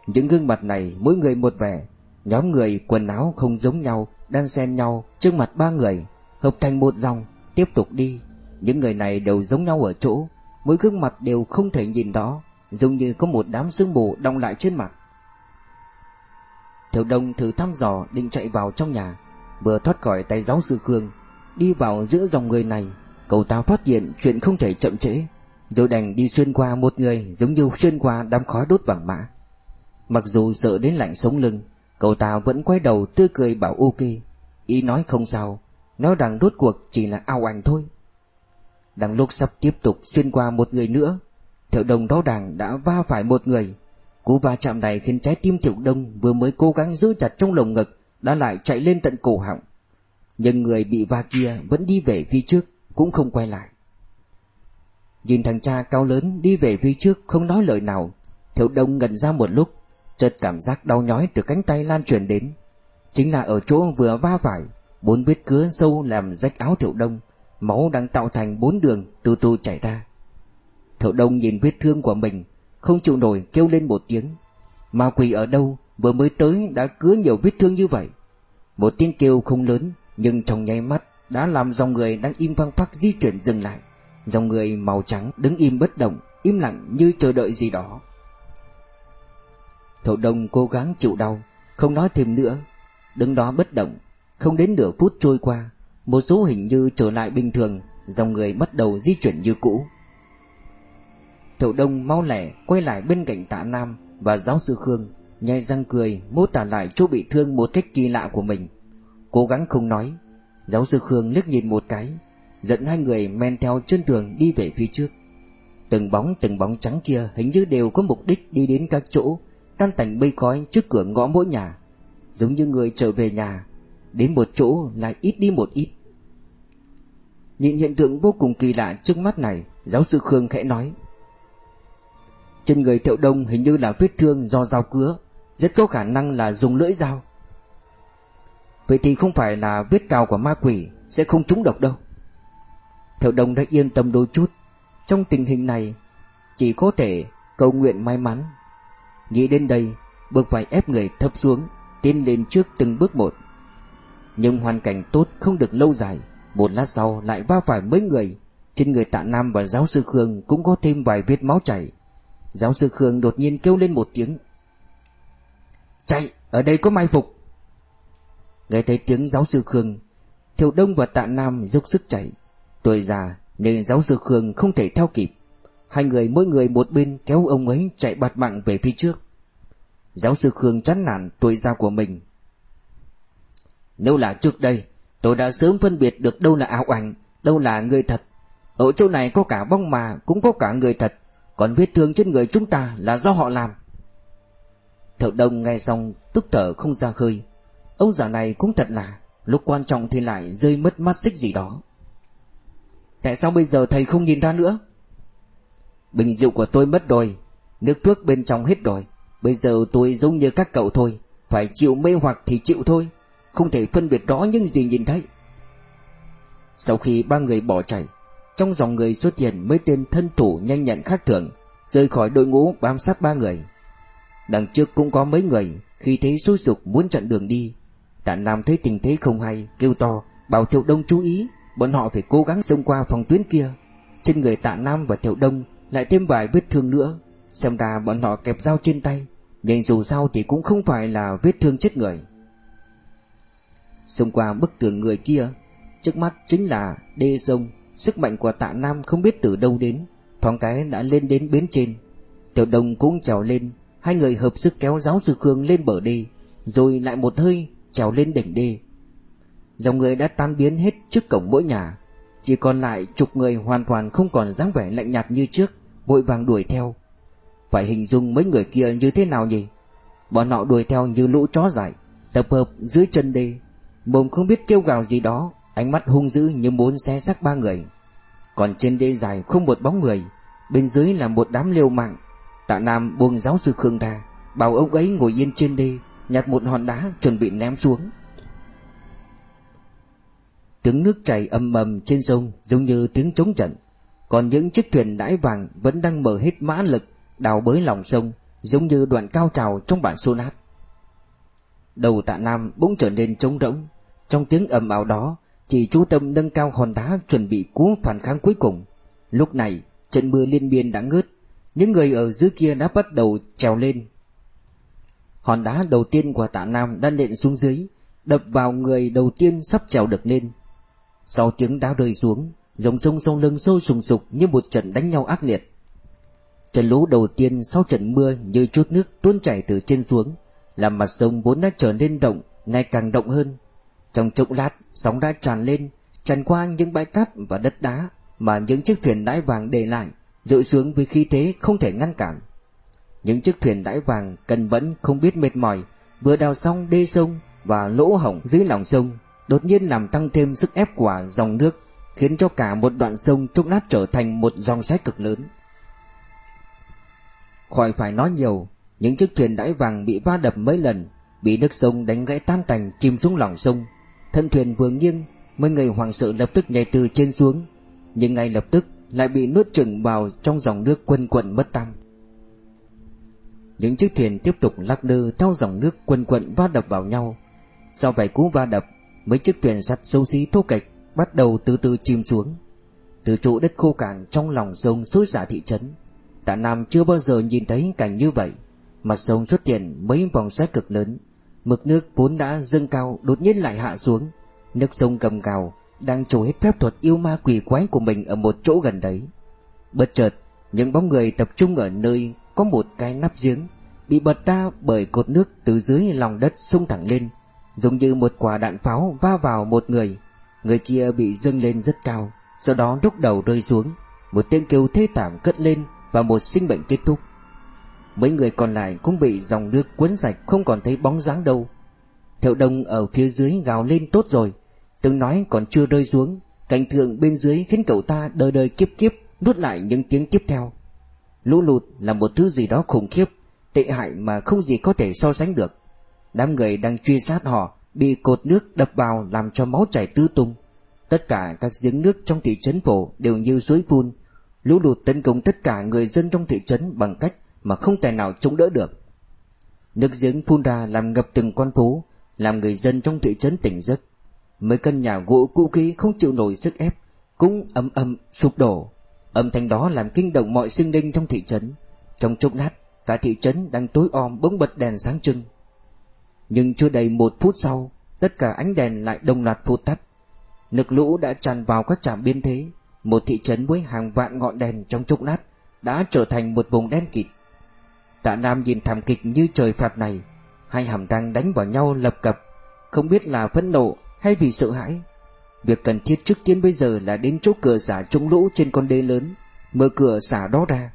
Những gương mặt này, mỗi người một vẻ. Nhóm người quần áo không giống nhau Đang xen nhau trước mặt ba người, Hợp thành một dòng, Tiếp tục đi. Những người này đều giống nhau ở chỗ, Mỗi gương mặt đều không thể nhìn đó Giống như có một đám sương mù đọng lại trên mặt. Thiệu đông thử thăm dò định chạy vào trong nhà, Vừa thoát khỏi tay giáo sư Khương, Đi vào giữa dòng người này, Cậu ta phát hiện chuyện không thể chậm trễ. Rồi đành đi xuyên qua một người Giống như xuyên qua đám khói đốt vàng mã. Mặc dù sợ đến lạnh sống lưng, Cậu ta vẫn quay đầu tươi cười bảo ok, Ý nói không sao, Nói rằng rốt cuộc chỉ là ao ảnh thôi. Đang lúc sắp tiếp tục xuyên qua một người nữa Thiệu Đông đó đàng đã va phải một người. Cú va chạm này khiến trái tim Thiệu Đông vừa mới cố gắng giữ chặt trong lồng ngực, Đã lại chạy lên tận cổ họng. Nhưng người bị va kia vẫn đi về phía trước, Cũng không quay lại. Nhìn thằng cha cao lớn đi về phía trước không nói lời nào Thiệu Đông ngần ra một lúc, Chợt cảm giác đau nhói từ cánh tay lan truyền đến. Chính là ở chỗ vừa va phải, Bốn vết cứa sâu làm rách áo Thiệu Đông Máu đang tạo thành bốn đường từ từ chảy ra. Thiệu đông nhìn vết thương của mình, Không chịu nổi kêu lên một tiếng. Ma quỷ ở đâu? Vừa mới tới đã cứa nhiều vết thương như vậy. Một tiếng kêu không lớn, Nhưng trong nháy mắt đã làm dòng người đang im vang phắc di chuyển dừng lại. Dòng người màu trắng đứng im bất động, Im lặng như chờ đợi gì đó. Thậu Đông cố gắng chịu đau, Không nói thêm nữa. Đứng đó bất động, Không đến nửa phút trôi qua, Một số hình như trở lại bình thường, Dòng người bắt đầu di chuyển như cũ thiệu Đông mau lẻ quay lại bên cạnh tạ Nam Và giáo sư Khương, Nhai răng cười, mô tả lại chỗ bị thương một cách kỳ lạ của mình. Cố gắng không nói, Giáo sư Khương liếc nhìn một cái, Dẫn hai người men theo chân tường đi về phía trước. Từng bóng từng bóng trắng kia hình như đều có mục đích đi đến các chỗ, Tan tành bay khói trước cửa ngõ mỗi nhà, Giống như người trở về nhà, Đến một chỗ lại ít đi một ít. Nhìn hiện tượng vô cùng kỳ lạ trước mắt này, Giáo sư Khương khẽ nói trên người thiệu đông hình như là vết thương do dao cứa, Rất có khả năng là dùng lưỡi dao. Vậy thì không phải là vết cào của ma quỷ Sẽ không trúng độc đâu. Thiệu đông đã yên tâm đôi chút. Trong tình hình này, Chỉ có thể cầu nguyện may mắn. Nghĩ đến đây, Bước phải ép người thấp xuống, Tiến lên trước từng bước một. Nhưng hoàn cảnh tốt không được lâu dài, Một lát sau lại va phải mấy người. Trên người tạ Nam và giáo sư Khương Cũng có thêm vài vết máu chảy. Giáo sư Khương đột nhiên kêu lên một tiếng. Chạy, ở đây có mai phục. Nghe thấy tiếng giáo sư Khương Thiệu Đông và Tạ Nam dốc sức chạy. Tuổi già nên giáo sư Khương không thể theo kịp. Hai người mỗi người một bên kéo ông ấy chạy bạt mạng về phía trước. Giáo sư Khương chán nản tuổi già của mình. Nếu là trước đây Tôi đã sớm phân biệt được đâu là ảo ảnh Đâu là người thật. Ở chỗ này có cả bóng mà Cũng có cả người thật. Còn vết thương trên người chúng ta là do họ làm. Thợ đông nghe xong, tức thở không ra khơi. Ông già này cũng thật là, Lúc quan trọng thì lại rơi mất mắt xích gì đó. Tại sao bây giờ thầy không nhìn ra nữa? Bình rượu của tôi mất rồi, Nước thuốc bên trong hết rồi. Bây giờ tôi giống như các cậu thôi, Phải chịu mê hoặc thì chịu thôi, Không thể phân biệt rõ những gì nhìn thấy. Sau khi ba người bỏ chạy trong dòng người xuất hiện mấy tên thân thủ nhanh nhẹn khác thường, Rời khỏi đội ngũ bám sát ba người. Đằng trước cũng có mấy người, Khi thấy sôi sục muốn chặn đường đi. Tạ Nam thấy tình thế không hay, Kêu to, bảo Thiệu Đông chú ý, Bọn họ phải cố gắng xông qua phòng tuyến kia. Trên người Tạ Nam và Thiệu Đông Lại thêm vài vết thương nữa, Xem ra bọn họ kẹp dao trên tay, Nhưng dù sao thì cũng không phải là vết thương chết người. Xông qua bức tường người kia, Trước mắt chính là đê sông. Sức mạnh của tạ Nam không biết từ đâu đến, Thoáng cái đã lên đến bến trên. Tiểu đồng cũng trèo lên, Hai người hợp sức kéo giáo sư Khương lên bờ đê, Rồi lại một hơi trèo lên đỉnh đê. Dòng người đã tan biến hết trước cổng mỗi nhà, Chỉ còn lại chục người hoàn toàn không còn dáng vẻ lạnh nhạt như trước, Vội vàng đuổi theo. Phải hình dung mấy người kia như thế nào nhỉ? Bọn họ đuổi theo như lũ chó dại, Tập hợp dưới chân đê. Mồm không biết kêu gào gì đó Ánh mắt hung dữ như muốn xé xác ba người. Còn trên đê dài không một bóng người, Bên dưới là một đám liều mạng. Tạ Nam buông giáo sư Khương ra, Bảo ông ấy ngồi yên trên đê, Nhặt một hòn đá chuẩn bị ném xuống. Tiếng nước chảy âm ầm trên sông Giống như tiếng trống trận. Còn những chiếc thuyền đãi vàng Vẫn đang mở hết mã lực, Đào bới lòng sông, Giống như đoạn cao trào trong bản sonat. Đầu tạ Nam bỗng trở nên trống rỗng. Trong tiếng ầm ào đó chỉ chú tâm nâng cao hòn đá Chuẩn bị cú phản kháng cuối cùng. Lúc này, trận mưa liên miên đã ngớt. Những người ở dưới kia đã bắt đầu trèo lên. Hòn đá đầu tiên của tạ Nam đã nện xuống dưới, Đập vào người đầu tiên sắp trèo được lên. Sau tiếng đá rơi xuống Dòng sông sông lưng sôi sùng sục như một trận đánh nhau ác liệt. Trận lũ đầu tiên sau trận mưa như chút nước tuôn chảy từ trên xuống, Làm mặt sông vốn đã trở nên động Ngày càng động hơn. Trong chốc lát, sóng đã tràn lên, Tràn qua những bãi cát và đất đá Mà những chiếc thuyền đáy vàng để lại Dội xuống với khí thế không thể ngăn cản. Những chiếc thuyền đáy vàng cần vẫn không biết mệt mỏi, vừa đào xong đê sông và lỗ hổng dưới lòng sông, đột nhiên làm tăng thêm sức ép của dòng nước, khiến cho cả một đoạn sông chốc lát trở thành một dòng xoáy cực lớn. Khỏi phải nói nhiều, những chiếc thuyền đáy vàng bị va đập mấy lần, bị nước sông đánh gãy tan tành chìm xuống lòng sông thân thuyền vừa nghiêng mấy người hoàng sợ lập tức nhảy từ trên xuống nhưng ngay lập tức lại bị nuốt chửng vào trong dòng nước quân quận bất tăm những chiếc thuyền tiếp tục lắc lư theo dòng nước quân quận va đập vào nhau. Sau vài cú va đập, mấy chiếc thuyền sắt xấu xí thô kệch bắt đầu từ từ chìm xuống. Từ chỗ đất khô cạn trong lòng sông suối giả thị trấn, Tạ Nam chưa bao giờ nhìn thấy cảnh như vậy. Mặt sông xuất hiện mấy vòng xoáy cực lớn Mực nước vốn đã dâng cao, đột nhiên lại hạ xuống. Nước sông gầm cào Đang trổ hết phép thuật yêu ma quỷ quái của mình Ở một chỗ gần đấy. Bất chợt, những bóng người tập trung ở nơi Có một cái nắp giếng, Bị bật ra bởi cột nước từ dưới lòng đất sung thẳng lên, Giống như một quả đạn pháo va vào một người. Người kia bị dâng lên rất cao, Sau đó lúc đầu rơi xuống, Một tiếng kêu thê thảm cất lên Và một sinh mệnh kết thúc. Mấy người còn lại cũng bị dòng nước cuốn sạch, Không còn thấy bóng dáng đâu. Thiệu đông ở phía dưới gào lên tốt rồi Từng nói còn chưa rơi xuống. Cảnh tượng bên dưới khiến cậu ta đời đời kiếp kiếp, Nuốt lại những tiếng tiếp theo. Lũ lụt là một thứ gì đó khủng khiếp, Tệ hại mà không gì có thể so sánh được. Đám người đang truy sát họ, Bị cột nước đập vào làm cho máu chảy tứ tung. Tất cả các giếng nước trong thị trấn phổ Đều như suối phun. Lũ lụt tấn công tất cả người dân trong thị trấn Bằng cách mà không tài nào chống đỡ được. Nước giếng phun ra làm ngập từng con phố, Làm người dân trong thị trấn tỉnh giấc. Mấy căn nhà gỗ cũ kỹ không chịu nổi sức ép, Cũng ầm ầm sụp đổ. Âm thanh đó làm kinh động mọi sinh linh trong thị trấn. Trong chốc lát, Cả thị trấn đang tối om bỗng bật đèn sáng trưng. Nhưng chưa đầy một phút sau, Tất cả ánh đèn lại đồng loạt phụt tắt. Nước lũ đã tràn vào các trạm biên thế. Một thị trấn với hàng vạn ngọn đèn trong chốc lát Đã trở thành một vùng đen kịt. Tạ Nam nhìn thảm kịch như trời phạt này. Hai hàm răng đánh vào nhau lập cập, Không biết là phẫn nộ hay vì sợ hãi. Việc cần thiết trước tiên bây giờ là đến chỗ cửa xả trung lũ trên con đê lớn, Mở cửa xả đó ra.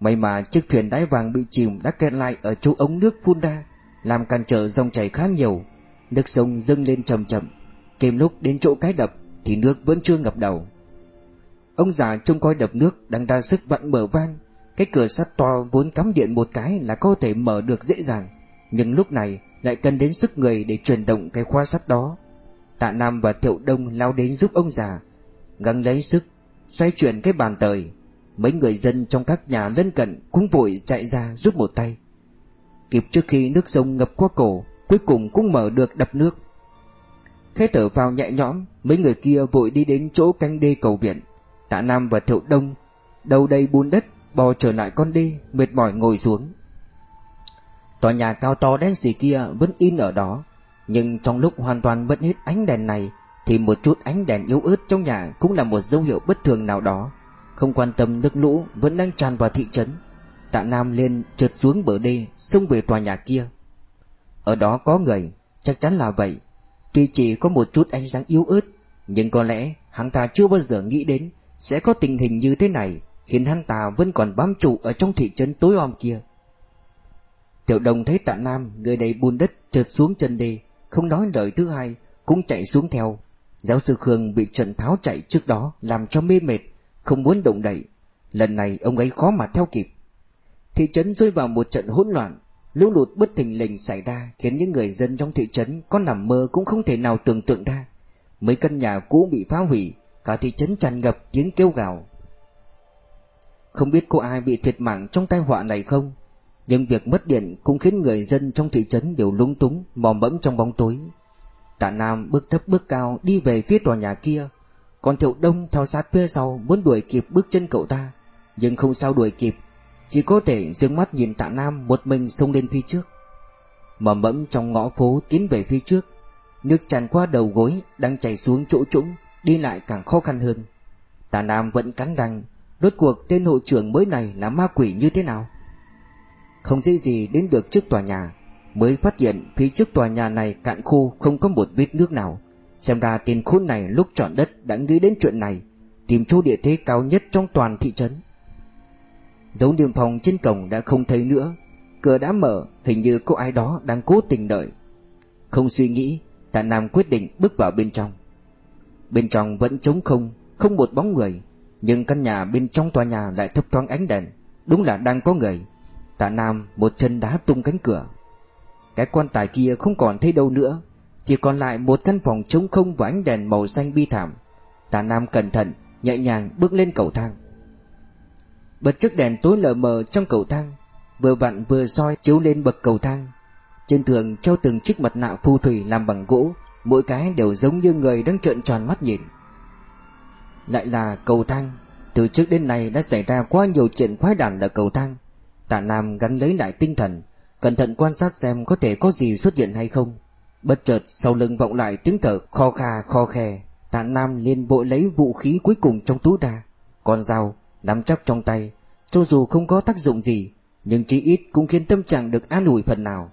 May mà chiếc thuyền đáy vàng bị chìm đã kẹt lại ở chỗ ống nước phun ra, Làm cản trở dòng chảy khá nhiều. Nước sông dâng lên chậm chậm, Kèm lúc đến chỗ cái đập Thì nước vẫn chưa ngập đầu. Ông già trông coi đập nước đang ra sức vặn mở vang cái cửa sắt to vốn cắm điện một cái là có thể mở được dễ dàng. Nhưng lúc này lại cần đến sức người để chuyển động cái khoa sắt đó. Tạ Nam và Thiệu Đông lao đến giúp ông già. Gắng lấy sức, Xoay chuyển cái bàn tời. Mấy người dân trong các nhà lân cận Cũng vội chạy ra giúp một tay. Kịp trước khi nước sông ngập qua cổ, Cuối cùng cũng mở được đập nước. Khẽ thở vào nhẹ nhõm, Mấy người kia vội đi đến chỗ canh đê cầu biển Tạ Nam và Thiệu Đông, Đầu đầy bùn đất Bò trở lại con đê Mệt mỏi ngồi xuống. Tòa nhà cao to đen xì kia vẫn in ở đó, nhưng trong lúc hoàn toàn mất hết ánh đèn này, Thì một chút ánh đèn yếu ớt trong nhà Cũng là một dấu hiệu bất thường nào đó. Không quan tâm nước lũ Vẫn đang tràn vào thị trấn, Tạ Nam lên trượt xuống bờ đê, Xông về tòa nhà kia. Ở đó có người, Chắc chắn là vậy. Tuy chỉ có một chút ánh sáng yếu ớt, Nhưng có lẽ hắn ta chưa bao giờ nghĩ đến Sẽ có tình hình như thế này. Khiến hắn ta vẫn còn bám trụ Ở trong thị trấn tối om kia. Tiểu đồng thấy tạ Nam Người đầy bùn đất trượt xuống chân đê, không nói lời thứ hai, Cũng chạy xuống theo. Giáo sư Khương bị Trần Tháo chạy trước đó Làm cho mê mệt, Không muốn động đậy. Lần này ông ấy khó mà theo kịp. Thị trấn rơi vào một trận hỗn loạn, Lũ lụt bất thình lình xảy ra, Khiến những người dân trong thị trấn Có nằm mơ cũng không thể nào tưởng tượng ra. Mấy căn nhà cũ bị phá hủy, Cả thị trấn tràn ngập tiếng kêu gào. Không biết có ai bị thiệt mạng trong tai họa này không nhưng việc mất điện cũng khiến người dân trong thị trấn đều lúng túng, mò mẫm trong bóng tối. Tạ Nam bước thấp bước cao đi về phía tòa nhà kia, còn Thiệu Đông theo sát phía sau muốn đuổi kịp bước chân cậu ta, nhưng không sao đuổi kịp, chỉ có thể dương mắt nhìn Tạ Nam một mình xông lên phía trước. Mò mẫm trong ngõ phố tiến về phía trước, nước tràn qua đầu gối đang chảy xuống chỗ trũng, đi lại càng khó khăn hơn. Tạ Nam vẫn cắn răng, rốt cuộc tên hội trưởng mới này là ma quỷ như thế nào? Không dễ gì đến được trước tòa nhà. Mới phát hiện phía trước tòa nhà này cạn khô Không có một vết nước nào. Xem ra tiền khốn này lúc chọn đất đã nghĩ đến chuyện này, Tìm chỗ địa thế cao nhất trong toàn thị trấn. Dấu niềm phòng trên cổng đã không thấy nữa. Cửa đã mở, Hình như có ai đó đang cố tình đợi. Không suy nghĩ, Tạ Nam quyết định bước vào bên trong. Bên trong vẫn trống không Không một bóng người. Nhưng căn nhà bên trong tòa nhà lại thấp thoáng ánh đèn. Đúng là đang có người. Tạ Nam một chân đá tung cánh cửa. Cái quan tài kia không còn thấy đâu nữa. Chỉ còn lại một căn phòng trống không và ánh đèn màu xanh bi thảm. Tạ Nam cẩn thận, Nhẹ nhàng bước lên cầu thang. Bật chiếc đèn tối lờ mờ trong cầu thang, Vừa vặn vừa soi chiếu lên bậc cầu thang. Trên tường treo từng chiếc mặt nạ phù thủy làm bằng gỗ, Mỗi cái đều giống như người đang trợn tròn mắt nhìn. Lại là cầu thang. Từ trước đến nay đã xảy ra quá nhiều chuyện quái đản ở cầu thang. Tạ Nam gắn lấy lại tinh thần, Cẩn thận quan sát xem có thể có gì xuất hiện hay không. Bất chợt, sau lưng vọng lại tiếng thở kho kha, kho khe. Tạ Nam liền bội lấy vũ khí cuối cùng trong túi ra. Con dao, nắm chắc trong tay, Cho dù không có tác dụng gì, Nhưng chỉ ít cũng khiến tâm trạng được an ủi phần nào.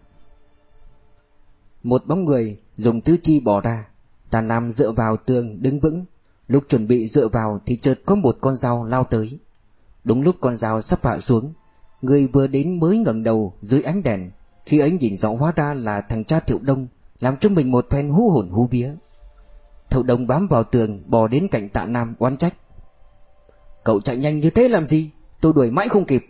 Một bóng người dùng tứ chi bỏ ra. Tạ Nam dựa vào tường đứng vững Lúc chuẩn bị dựa vào thì chợt có một con dao lao tới. Đúng lúc con dao sắp hạ xuống, Người vừa đến mới ngẩng đầu dưới ánh đèn. Khi ấy nhìn rõ hóa ra là thằng cha Thiệu Đông, Làm cho mình một phen hú hồn hú vía. Thiệu Đông bám vào tường, Bò đến cạnh tạ Nam oán trách. Cậu chạy nhanh như thế làm gì? Tôi đuổi mãi không kịp.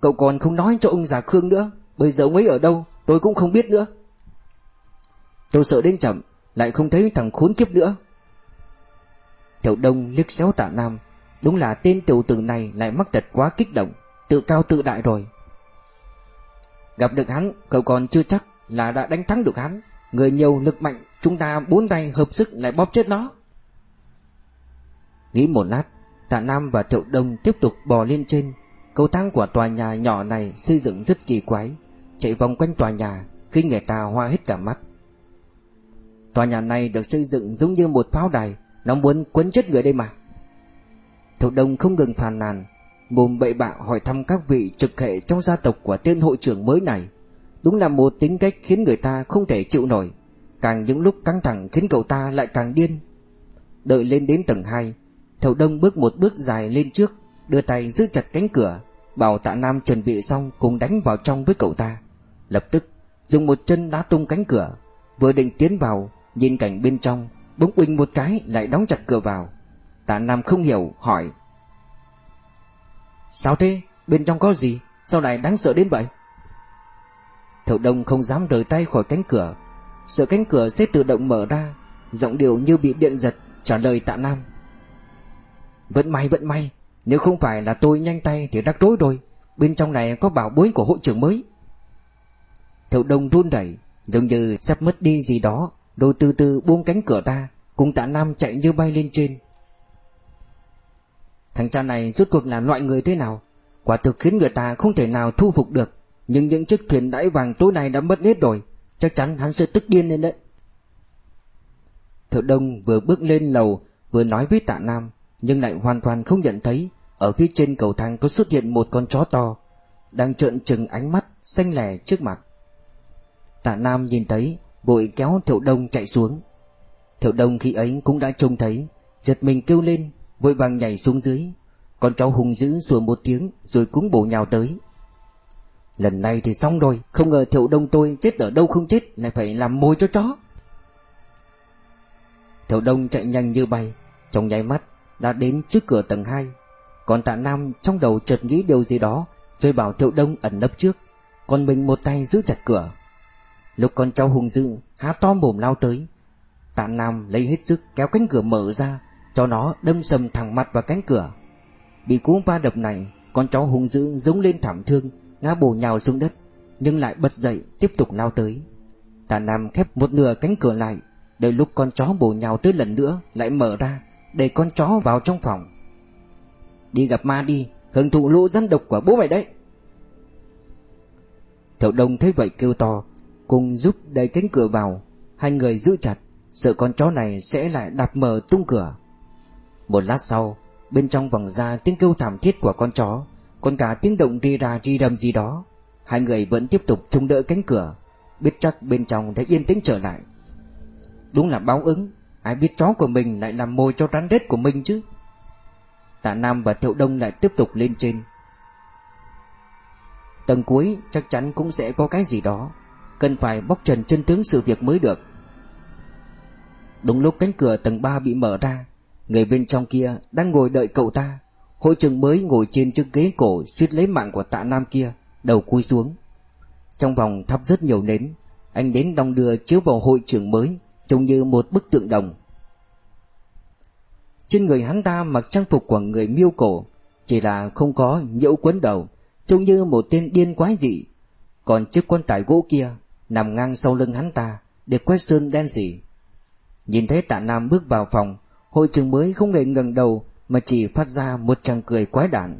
Cậu còn không nói cho ông già Khương nữa, Bây giờ ông ấy ở đâu, tôi cũng không biết nữa. Tôi sợ đến chậm, Lại không thấy thằng khốn kiếp nữa. Thiệu Đông liếc xéo tạ Nam. Đúng là tên tiểu tử này lại mắc tật quá kích động, Tự cao tự đại rồi. Gặp được hắn, Cậu còn chưa chắc là đã đánh thắng được hắn. Người nhiều lực mạnh, Chúng ta bốn tay hợp sức lại bóp chết nó. Nghĩ một lát, Tạ Nam và Thiệu Đông tiếp tục bò lên trên. Cầu thang của tòa nhà nhỏ này xây dựng rất kỳ quái. Chạy vòng quanh tòa nhà Khi người ta hoa hết cả mắt. Tòa nhà này được xây dựng giống như một pháo đài nó muốn quấn chết người đây mà. Triệu Đông không ngừng phàn nàn, Mồm bậy bạ hỏi thăm các vị trực hệ trong gia tộc của tên hội trưởng mới này. Đúng là một tính cách khiến người ta không thể chịu nổi, Càng những lúc căng thẳng khiến cậu ta lại càng điên. Đợi lên đến tầng 2 Thầu Đông bước một bước dài lên trước, Đưa tay giữ chặt cánh cửa, Bảo tạ Nam chuẩn bị xong cùng đánh vào trong với cậu ta. Lập tức, dùng một chân đá tung cánh cửa, Vừa định tiến vào, Nhìn cảnh bên trong Bỗng quỳnh một cái lại đóng chặt cửa vào. Tạ Nam không hiểu, hỏi. Sao thế? Bên trong có gì? Sao lại đáng sợ đến vậy? Thậu Đông không dám rời tay khỏi cánh cửa. Sợ cánh cửa sẽ tự động mở ra, Giọng điệu như bị điện giật, Trả lời tạ Nam. Vẫn may vẫn may, Nếu không phải là tôi nhanh tay thì rắc rối rồi. Bên trong này có bảo bối của hội trưởng mới. Thậu Đông run đẩy Giống như sắp mất đi gì đó. Rồi từ từ buông cánh cửa ra, Cùng tạ Nam chạy như bay lên trên. Thằng cha này rốt cuộc là loại người thế nào? Quả thực khiến người ta không thể nào thu phục được. Nhưng những chiếc thuyền đáy vàng tối nay đã mất hết rồi, Chắc chắn hắn sẽ tức điên lên đấy. Thợ đông vừa bước lên lầu, Vừa nói với tạ Nam, Nhưng lại hoàn toàn không nhận thấy, Ở phía trên cầu thang có xuất hiện một con chó to, Đang trợn trừng ánh mắt, Xanh lẻ trước mặt. Tạ Nam nhìn thấy Vội kéo Thiệu Đông chạy xuống. Thiệu Đông khi ấy cũng đã trông thấy, Giật mình kêu lên, vội vàng nhảy xuống dưới. Con chó hung dữ sủa một tiếng rồi cũng bổ nhào tới. Lần này thì xong rồi, không ngờ thiệu đông tôi chết ở đâu không chết, lại phải làm mồi cho chó. Thiệu đông chạy nhanh như bay, trong nháy mắt đã đến trước cửa tầng 2 còn tạ nam trong đầu chợt nghĩ điều gì đó, rồi bảo thiệu đông ẩn nấp trước. Còn mình một tay giữ chặt cửa lúc con chó hung dữ, há to mồm lao tới. Tạ nam lấy hết sức kéo cánh cửa mở ra, cho nó đâm sầm thẳng mặt vào cánh cửa. Bị cú ba đập này, Con chó hung dữ giống lên thảm thương, Ngã bổ nhào xuống đất, Nhưng lại bật dậy tiếp tục lao tới. Tạ Nam khép một nửa cánh cửa lại, Đợi lúc con chó bổ nhào tới lần nữa Lại mở ra, Để con chó vào trong phòng. Đi gặp ma đi, Hưởng thụ lũ dân độc của bố mày đấy. Thiệu Đông thấy vậy kêu to Cùng giúp đẩy cánh cửa vào. Hai người giữ chặt, Sợ con chó này sẽ lại đạp mở tung cửa. Một lát sau, Bên trong vòng ra tiếng kêu thảm thiết của con chó Còn cả tiếng động ri ra ri rầm gì đó. Hai người vẫn tiếp tục chung đỡ cánh cửa, Biết chắc bên trong đã yên tĩnh trở lại. Đúng là báo ứng, Ai biết chó của mình lại làm mồi cho rắn rết của mình chứ. Tạ Nam và Thiệu Đông lại tiếp tục lên trên. Tầng cuối chắc chắn cũng sẽ có cái gì đó. Cần phải bóc trần chân tướng sự việc mới được. Đúng lúc cánh cửa tầng 3 bị mở ra, Người bên trong kia đang ngồi đợi cậu ta. Hội trưởng mới ngồi trên chiếc ghế cổ suýt lấy mạng của tạ nam kia, Đầu cúi xuống. Trong vòng thắp rất nhiều nến Anh đến đong đưa chiếu vào hội trưởng mới, Trông như một bức tượng đồng. Trên người hắn ta mặc trang phục của người miêu cổ, Chỉ là không có nhẫu quấn đầu, Trông như một tên điên quái dị. Còn chiếc quan tài gỗ kia Nằm ngang sau lưng hắn ta, Để quét sơn đen gì. Nhìn thấy tạ Nam bước vào phòng, Hội trưởng mới không hề ngẩng đầu Mà chỉ phát ra một tràng cười quái đản.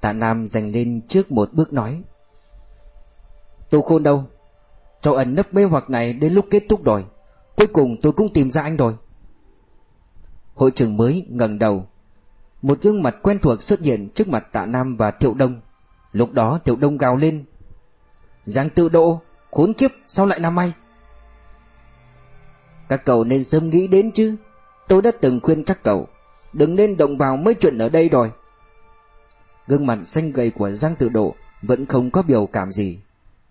Tạ Nam giành lên trước một bước nói, Tô Khôn đâu? Cho ẩn nấp mê hoặc này đến lúc kết thúc rồi. Cuối cùng tôi cũng tìm ra anh rồi. Hội trưởng mới ngẩng đầu. Một gương mặt quen thuộc xuất hiện trước mặt tạ Nam và Thiệu Đông. Lúc đó Thiệu Đông gào lên, Giang tự độ Khốn kiếp, sao lại là may Các cậu nên sớm nghĩ đến chứ. Tôi đã từng khuyên các cậu, Đừng nên động vào mấy chuyện ở đây rồi. Gương mặt xanh gầy của Giang tự độ Vẫn không có biểu cảm gì.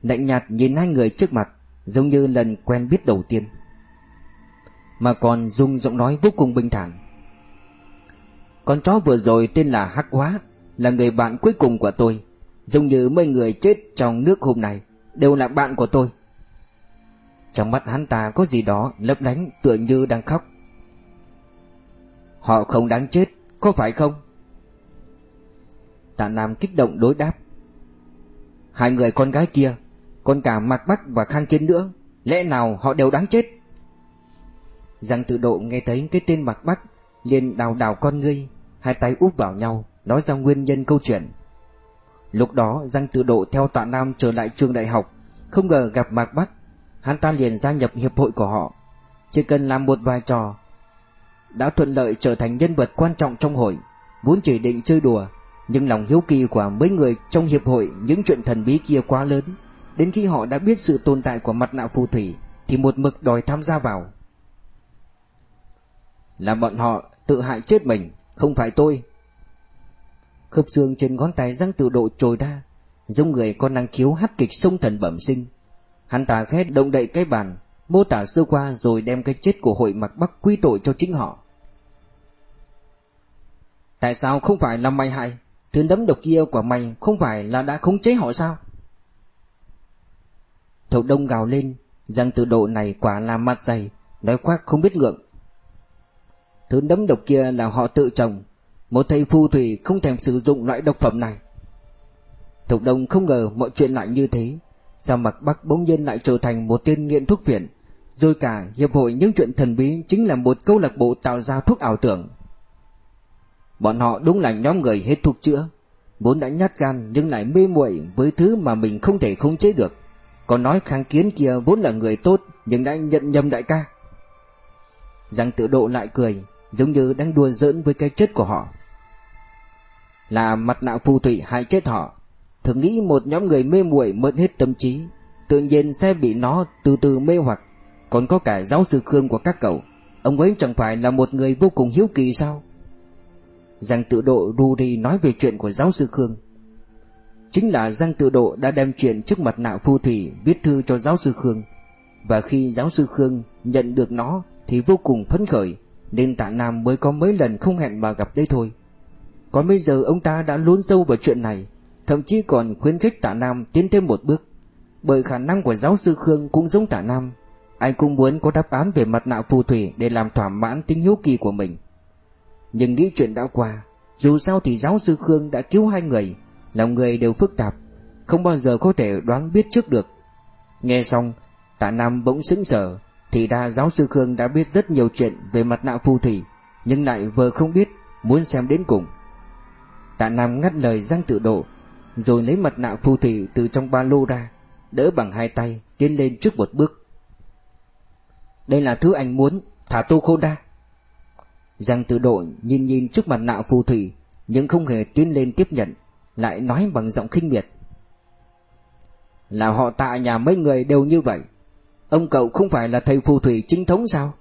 Lạnh nhạt nhìn hai người trước mặt, Giống như lần quen biết đầu tiên. Mà còn dùng giọng nói vô cùng bình thản. Con chó vừa rồi tên là Hắc Hóa, Là người bạn cuối cùng của tôi, Giống như mấy người chết trong nước hôm nay. Đều là bạn của tôi. Trong mắt hắn ta có gì đó lấp lánh tựa như đang khóc. Họ không đáng chết, Có phải không? Tạ Nam kích động đối đáp. Hai người con gái kia Còn cả Mạc Bắc và Khang Kiến nữa, Lẽ nào họ đều đáng chết? Giang tự độ nghe thấy cái tên Mạc Bắc, liền đào đào con ngươi, Hai tay úp vào nhau, Nói ra nguyên nhân câu chuyện. Lúc đó Giang tự độ theo tọa Nam trở lại trường đại học. Không ngờ gặp Mạc Bắc, Hắn ta liền gia nhập hiệp hội của họ. Chỉ cần làm một vai trò, Đã thuận lợi trở thành nhân vật quan trọng trong hội Vốn chỉ định chơi đùa. Nhưng lòng hiếu kỳ của mấy người trong hiệp hội, Những chuyện thần bí kia quá lớn. Đến khi họ đã biết sự tồn tại của mặt nạ phù thủy, Thì một mực đòi tham gia vào. Là bọn họ tự hại chết mình, Không phải tôi. Khớp xương trên ngón tay răng tự độ trồi ra, Giống người con năng khiếu hát kịch sông thần bẩm sinh. Hắn ta khét động đậy cái bàn, Mô tả sơ qua rồi đem cái chết của hội mặc bắc quy tội cho chính họ. Tại sao không phải là mày hại? Thứ đấm độc kia của mày không phải là đã khống chế họ sao? Thầu đông gào lên Răng tự độ này quả là mặt dày, Nói khoác không biết ngượng. Thứ đấm độc kia là họ tự trồng một thầy phù thủy không thèm sử dụng loại độc phẩm này. Thục đông không ngờ mọi chuyện lại như thế. Sao mặt bắc bỗng nhiên lại trở thành một tên nghiện thuốc phiện? Rồi cả hiệp hội những chuyện thần bí Chính là một câu lạc bộ tạo ra thuốc ảo tưởng. Bọn họ đúng là nhóm người hết thuốc chữa. Vốn đã nhát gan nhưng lại mê muội với thứ mà mình không thể khống chế được. Còn nói kháng kiến kia vốn là người tốt Nhưng đã nhận nhầm đại ca. Giang tự độ lại cười, Giống như đang đùa giỡn với cái chết của họ. Là mặt nạ phù thủy hại chết họ. Thử nghĩ một nhóm người mê muội mất hết tâm trí, Tự nhiên sẽ bị nó từ từ mê hoặc. Còn có cả giáo sư Khương của các cậu, Ông ấy chẳng phải là một người vô cùng hiếu kỳ sao? Giang tự độ Ruri đi nói về chuyện của giáo sư Khương. Chính là Giang tự độ đã đem chuyện trước mặt nạ phù thủy viết thư cho giáo sư Khương. Và khi giáo sư Khương nhận được nó thì vô cùng phấn khởi, Nên tạ Nam mới có mấy lần không hẹn mà gặp đấy thôi. Còn bây giờ ông ta đã lún sâu vào chuyện này, Thậm chí còn khuyến khích tạ Nam tiến thêm một bước. Bởi khả năng của giáo sư Khương cũng giống tạ Nam Anh cũng muốn có đáp án về mặt nạ phù thủy Để làm thỏa mãn tính hiếu kỳ của mình. Nhưng nghĩ chuyện đã qua, Dù sao thì giáo sư Khương đã cứu hai người, Lòng người đều phức tạp, Không bao giờ có thể đoán biết trước được. Nghe xong, Tạ Nam bỗng sững sờ, Thì đa giáo sư Khương đã biết rất nhiều chuyện Về mặt nạ phù thủy, Nhưng lại vừa không biết, Muốn xem đến cùng. Tạ Nam ngắt lời Giang tự độ, Rồi lấy mặt nạ phù thủy từ trong ba lô ra, Đỡ bằng hai tay, Tiến lên trước một bước. Đây là thứ anh muốn, Thả tô khô ra Giang tự độ nhìn nhìn trước mặt nạ phù thủy, Nhưng không hề tiến lên tiếp nhận, Lại nói bằng giọng khinh miệt. Là họ tạ nhà mấy người đều như vậy, Ông cậu không phải là thầy phù thủy chính thống sao?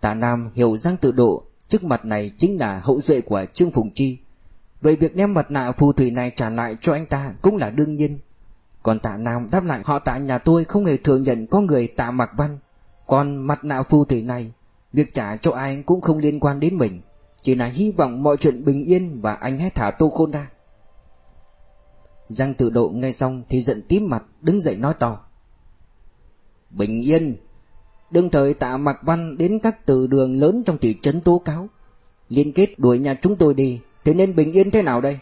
Tạ Nam hiểu Giang tự độ, Trước mặt này chính là hậu duệ của Trương Phùng Chi. Vậy việc đem mặt nạ phù thủy này trả lại cho anh ta cũng là đương nhiên. Còn tạ Nam đáp lại, họ tạ nhà tôi không hề thừa nhận có người tạ Mạc Văn. Còn mặt nạ phù thủy này, Việc trả cho ai cũng không liên quan đến mình. Chỉ là hy vọng mọi chuyện bình yên Và anh hãy thả Tô Khôn ra. Giang tự độ nghe xong Thì giận tím mặt, đứng dậy nói to. Bình yên, Đương thời tạ Mạc Văn đến các từ đường lớn trong thị trấn tố cáo. Liên kết đuổi nhà chúng tôi đi Thế nên bình yên thế nào đây?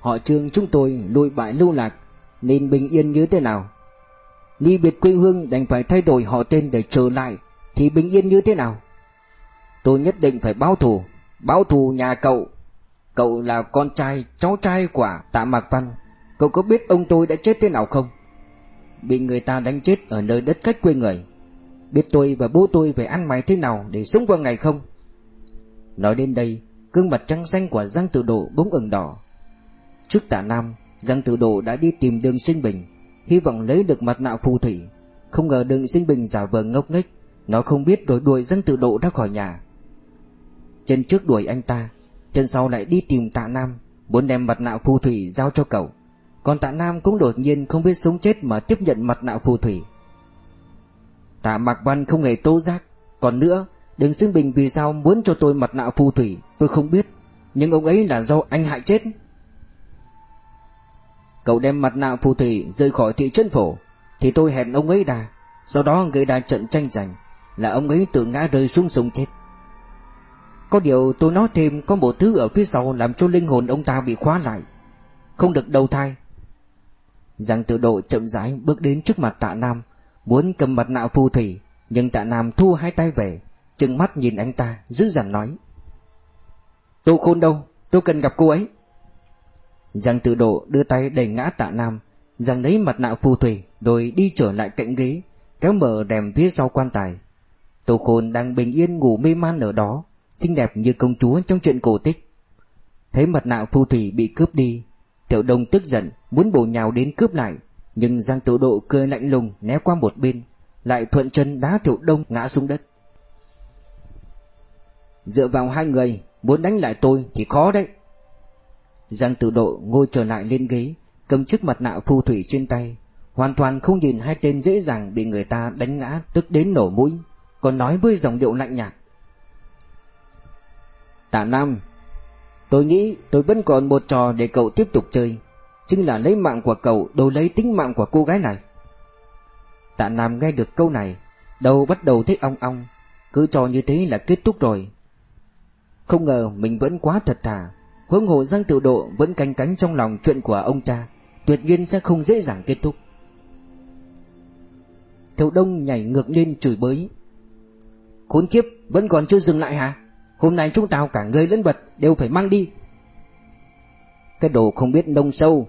Họ trường chúng tôi lùi bại lưu lạc, Nên bình yên như thế nào? Ly biệt quê hương đành phải thay đổi họ tên để trở lại, Thì bình yên như thế nào? Tôi nhất định phải báo thù Báo thù nhà cậu. Cậu là con trai, cháu trai của tạ Mạc Văn. Cậu có biết ông tôi đã chết thế nào không? Bị người ta đánh chết ở nơi đất cách quê người. Biết tôi và bố tôi phải ăn mày thế nào Để sống qua ngày không? Nói đến đây Gương mặt trắng xanh của Giang Tự Độ bỗng ửng đỏ. Trước tạ Nam, Giang Tự Độ đã đi tìm đường sinh bình, Hy vọng lấy được mặt nạ phù thủy. Không ngờ đường sinh bình giả vờ ngốc nghếch, Nó không biết rồi đuổi Giang Tự Độ ra khỏi nhà. Chân trước đuổi anh ta, Chân sau lại đi tìm tạ Nam, Muốn đem mặt nạ phù thủy giao cho cậu. Còn tạ Nam cũng đột nhiên không biết sống chết Mà tiếp nhận mặt nạ phù thủy. Tạ Mạc Văn không hề tố giác, Còn nữa đừng xưng Bình vì sao muốn cho tôi mặt nạ phù thủy, Tôi không biết. Nhưng ông ấy là do anh hại chết. Cậu đem mặt nạ phù thủy rời khỏi thị trấn phổ, Thì tôi hẹn ông ấy đà Sau đó gây ra trận tranh giành, Là ông ấy tự ngã rơi xuống sông chết. Có điều tôi nói thêm Có một thứ ở phía sau làm cho linh hồn ông ta bị khóa lại, Không được đầu thai. Giang tự độ chậm rãi bước đến trước mặt tạ Nam, Muốn cầm mặt nạ phù thủy, Nhưng tạ Nam thu hai tay về Trừng mắt nhìn anh ta, dữ dằn nói. Tô khôn đâu, Tôi cần gặp cô ấy. Giang tự độ đưa tay đẩy ngã tạ Nam Giang lấy mặt nạ phù thủy, Rồi đi trở lại cạnh ghế, Kéo mở rèm phía sau quan tài. Tô khôn đang bình yên ngủ mê man ở đó, Xinh đẹp như công chúa trong chuyện cổ tích. Thấy mặt nạ phù thủy bị cướp đi, Tiểu đông tức giận, Muốn bổ nhào đến cướp lại, Nhưng Giang tự độ cười lạnh lùng né qua một bên, Lại thuận chân đá tiểu đông ngã xuống đất. Dựa vào hai người, Muốn đánh lại tôi thì khó đấy. Giang tự độ ngồi trở lại lên ghế, Cầm chiếc mặt nạ phù thủy trên tay, Hoàn toàn không nhìn hai tên dễ dàng Bị người ta đánh ngã tức đến nổ mũi, Còn nói với giọng điệu lạnh nhạt. Tạ Nam, Tôi nghĩ tôi vẫn còn một trò để cậu tiếp tục chơi, Chính là lấy mạng của cậu Đổi lấy tính mạng của cô gái này. Tạ Nam nghe được câu này, Đầu bắt đầu thấy ong ong, Cứ trò như thế là kết thúc rồi không ngờ mình vẫn quá thật thà. Huống hồ Giang Tiểu Độ vẫn canh cánh trong lòng chuyện của ông cha, Tuyệt nhiên sẽ không dễ dàng kết thúc. Thiệu Đông nhảy ngược lên chửi bới. Khốn kiếp, vẫn còn chưa dừng lại hả? Hôm nay chúng tao cả người lẫn vật Đều phải mang đi. Cái đồ không biết nông sâu.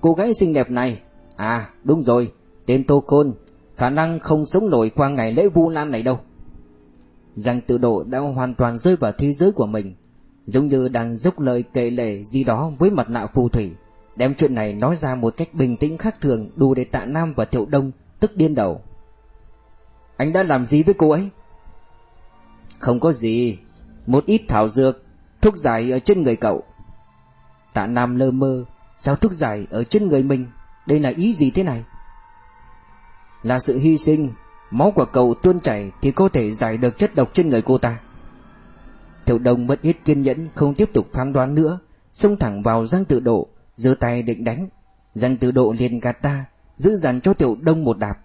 Cô gái xinh đẹp này. À đúng rồi, Tên Tô Khôn. Khả năng không sống nổi qua ngày lễ Vu Lan này đâu. Giang tự độ đã hoàn toàn rơi vào thế giới của mình Giống như đang dốc lời kể lể gì đó với mặt nạ phù thủy Đem chuyện này nói ra một cách bình tĩnh khác thường Đủ để tạ Nam và Thiệu Đông tức điên đầu. Anh đã làm gì với cô ấy? Không có gì. Một ít thảo dược Thuốc giải ở trên người cậu. Tạ Nam lơ mơ Sao thuốc giải ở trên người mình? Đây là ý gì thế này? Là sự hy sinh Máu của cậu tuôn chảy Thì có thể giải được chất độc trên người cô ta. Tiểu đông mất hết kiên nhẫn, Không tiếp tục phán đoán nữa, Xông thẳng vào Giang Tự Độ, giơ tay định đánh. Giang Tự Độ liền gạt ta, Giữ dằn cho Tiểu Đông một đạp.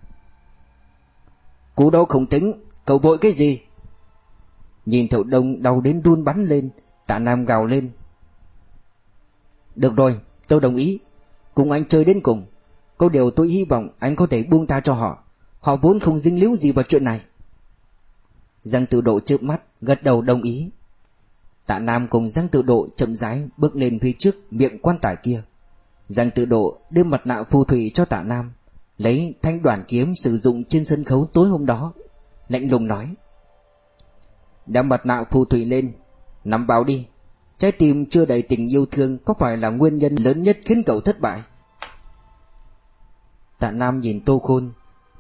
Cú đó không tính, Cậu vội cái gì? Nhìn Tiểu Đông đau đến run bắn lên, Tạ Nam gào lên. Được rồi tôi đồng ý, Cùng anh chơi đến cùng. Có điều tôi hy vọng anh có thể buông tha cho họ. Họ vốn không dính líu gì vào chuyện này. Giang tự độ chớp mắt, Gật đầu đồng ý. Tạ Nam cùng Giang tự độ chậm rãi Bước lên phía trước miệng quan tài kia. Giang tự độ đưa mặt nạ phù thủy cho tạ Nam, Lấy thanh đoàn kiếm sử dụng trên sân khấu tối hôm đó, Lạnh lùng nói. Đem mặt nạ phù thủy lên, Nắm bao đi. Trái tim chưa đầy tình yêu thương Có phải là nguyên nhân lớn nhất khiến cậu thất bại? Tạ Nam nhìn Tô Khôn